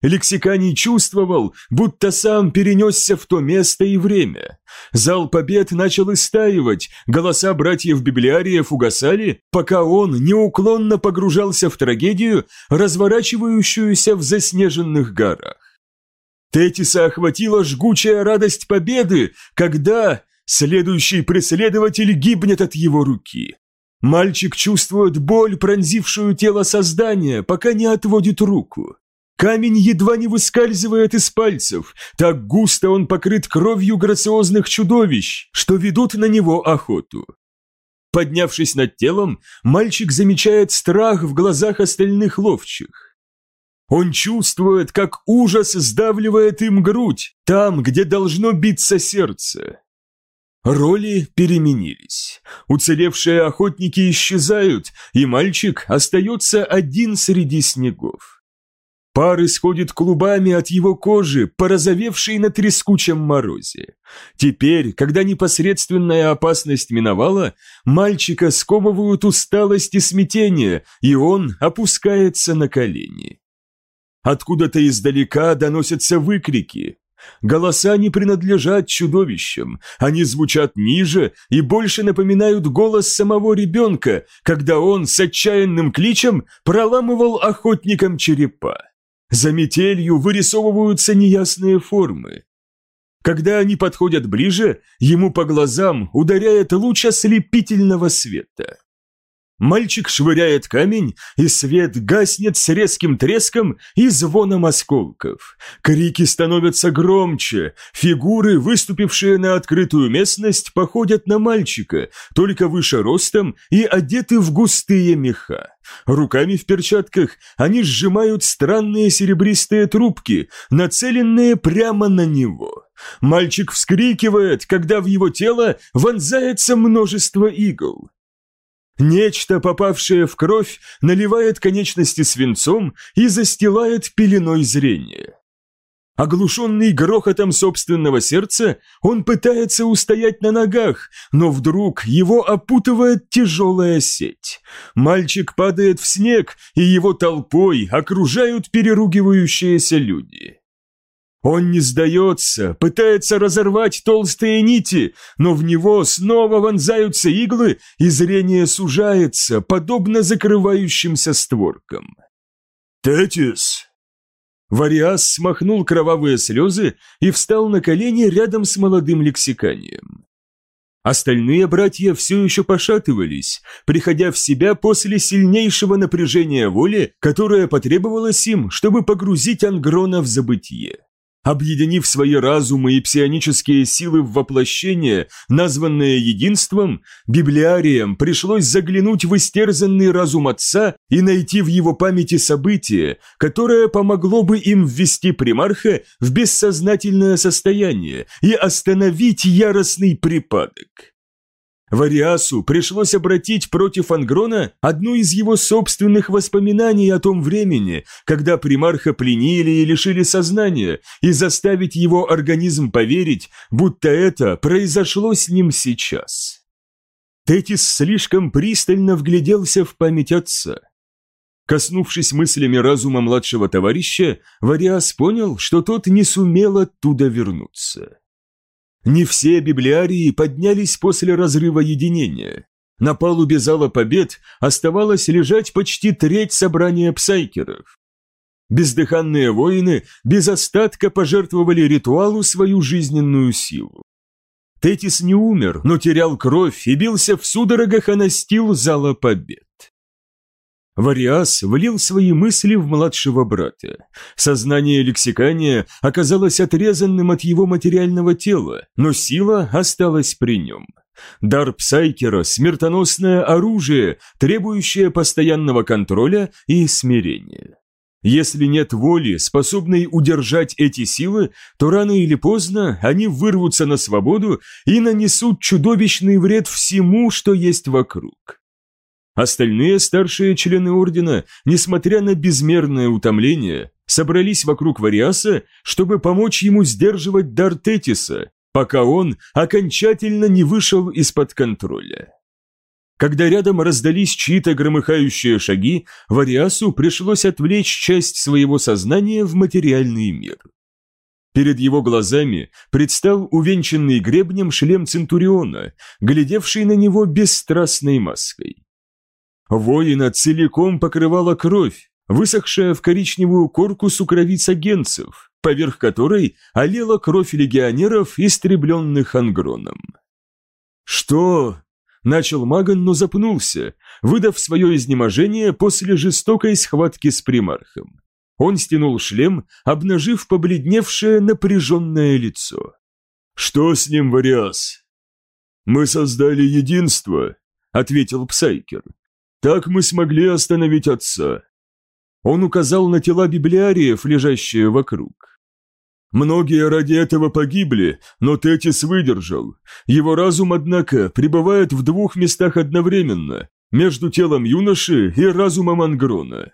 Лексиканий чувствовал, будто сам перенесся в то место и время. Зал побед начал истаивать, голоса братьев-библиариев угасали, пока он неуклонно погружался в трагедию, разворачивающуюся в заснеженных горах. Тетиса охватила жгучая радость победы, когда следующий преследователь гибнет от его руки. Мальчик чувствует боль, пронзившую тело создания, пока не отводит руку. Камень едва не выскальзывает из пальцев, так густо он покрыт кровью грациозных чудовищ, что ведут на него охоту. Поднявшись над телом, мальчик замечает страх в глазах остальных ловчих. Он чувствует, как ужас сдавливает им грудь, там, где должно биться сердце. Роли переменились. Уцелевшие охотники исчезают, и мальчик остается один среди снегов. Пар исходит клубами от его кожи, порозовевшей на трескучем морозе. Теперь, когда непосредственная опасность миновала, мальчика сковывают усталость и смятение, и он опускается на колени. Откуда-то издалека доносятся выкрики. Голоса не принадлежат чудовищам, они звучат ниже и больше напоминают голос самого ребенка, когда он с отчаянным кличем проламывал охотникам черепа. За метелью вырисовываются неясные формы. Когда они подходят ближе, ему по глазам ударяет луч ослепительного света. Мальчик швыряет камень, и свет гаснет с резким треском и звоном осколков. Крики становятся громче, фигуры, выступившие на открытую местность, походят на мальчика, только выше ростом и одеты в густые меха. Руками в перчатках они сжимают странные серебристые трубки, нацеленные прямо на него. Мальчик вскрикивает, когда в его тело вонзается множество игл. Нечто, попавшее в кровь, наливает конечности свинцом и застилает пеленой зрения. Оглушенный грохотом собственного сердца, он пытается устоять на ногах, но вдруг его опутывает тяжелая сеть. Мальчик падает в снег, и его толпой окружают переругивающиеся люди. Он не сдается, пытается разорвать толстые нити, но в него снова вонзаются иглы, и зрение сужается, подобно закрывающимся створкам. «Тетис!» Вариас смахнул кровавые слезы и встал на колени рядом с молодым лексиканием. Остальные братья все еще пошатывались, приходя в себя после сильнейшего напряжения воли, которое потребовалось им, чтобы погрузить Ангрона в забытье. Объединив свои разумы и псионические силы в воплощение, названное единством, библиариям пришлось заглянуть в истерзанный разум отца и найти в его памяти событие, которое помогло бы им ввести примарха в бессознательное состояние и остановить яростный припадок. Вариасу пришлось обратить против Ангрона одну из его собственных воспоминаний о том времени, когда примарха пленили и лишили сознания, и заставить его организм поверить, будто это произошло с ним сейчас. Тетис слишком пристально вгляделся в память отца. Коснувшись мыслями разума младшего товарища, Вариас понял, что тот не сумел оттуда вернуться. Не все библиарии поднялись после разрыва единения. На палубе зала побед оставалось лежать почти треть собрания псайкеров. Бездыханные воины без остатка пожертвовали ритуалу свою жизненную силу. Тетис не умер, но терял кровь и бился в судорогах о настил зала побед. Вариас влил свои мысли в младшего брата. Сознание лексикания оказалось отрезанным от его материального тела, но сила осталась при нем. Дар Псайкера – смертоносное оружие, требующее постоянного контроля и смирения. Если нет воли, способной удержать эти силы, то рано или поздно они вырвутся на свободу и нанесут чудовищный вред всему, что есть вокруг. Остальные старшие члены ордена, несмотря на безмерное утомление, собрались вокруг Вариаса, чтобы помочь ему сдерживать дар Тетиса, пока он окончательно не вышел из-под контроля. Когда рядом раздались чьи-то громыхающие шаги, Вариасу пришлось отвлечь часть своего сознания в материальный мир. Перед его глазами предстал увенчанный гребнем шлем Центуриона, глядевший на него бесстрастной маской. Воина целиком покрывала кровь, высохшая в коричневую корку сукровиц агенцев, поверх которой олела кровь легионеров, истребленных ангроном. «Что?» – начал Маган, но запнулся, выдав свое изнеможение после жестокой схватки с примархом. Он стянул шлем, обнажив побледневшее напряженное лицо. «Что с ним, Вариас?» «Мы создали единство», — ответил Псайкер. Так мы смогли остановить отца. Он указал на тела библиариев, лежащие вокруг. Многие ради этого погибли, но Тетис выдержал. Его разум, однако, пребывает в двух местах одновременно, между телом юноши и разумом Ангрона.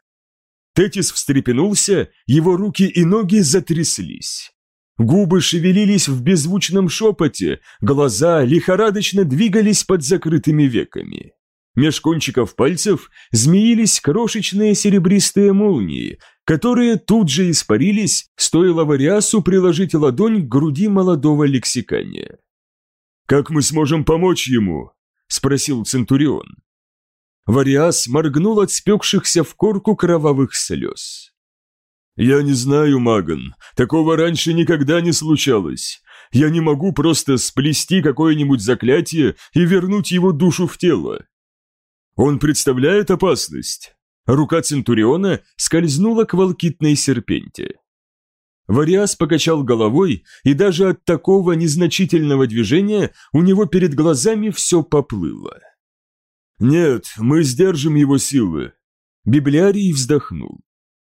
Тетис встрепенулся, его руки и ноги затряслись. Губы шевелились в беззвучном шепоте, глаза лихорадочно двигались под закрытыми веками. Меж кончиков пальцев змеились крошечные серебристые молнии, которые тут же испарились, стоило Вариасу приложить ладонь к груди молодого лексикания. «Как мы сможем помочь ему?» – спросил Центурион. Вариас моргнул от спекшихся в корку кровавых слез. «Я не знаю, Маган, такого раньше никогда не случалось. Я не могу просто сплести какое-нибудь заклятие и вернуть его душу в тело. Он представляет опасность. Рука Центуриона скользнула к волкитной серпенте. Вариас покачал головой, и даже от такого незначительного движения у него перед глазами все поплыло. «Нет, мы сдержим его силы». Библиарий вздохнул.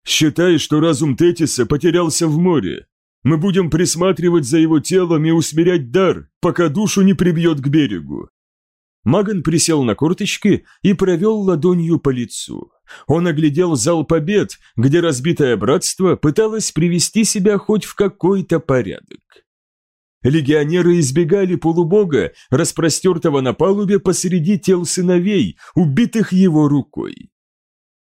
«Считай, что разум Тетиса потерялся в море. Мы будем присматривать за его телом и усмирять дар, пока душу не прибьет к берегу. Маган присел на корточки и провел ладонью по лицу. Он оглядел зал побед, где разбитое братство пыталось привести себя хоть в какой-то порядок. Легионеры избегали полубога, распростертого на палубе посреди тел сыновей, убитых его рукой.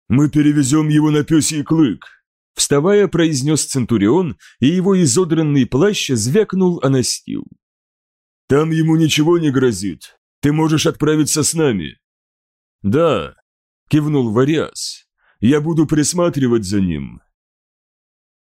«Мы перевезем его на пёсий клык», — вставая, произнес Центурион, и его изодранный плащ звякнул о настил. «Там ему ничего не грозит, ты можешь отправиться с нами». «Да», – кивнул Вариас. «Я буду присматривать за ним.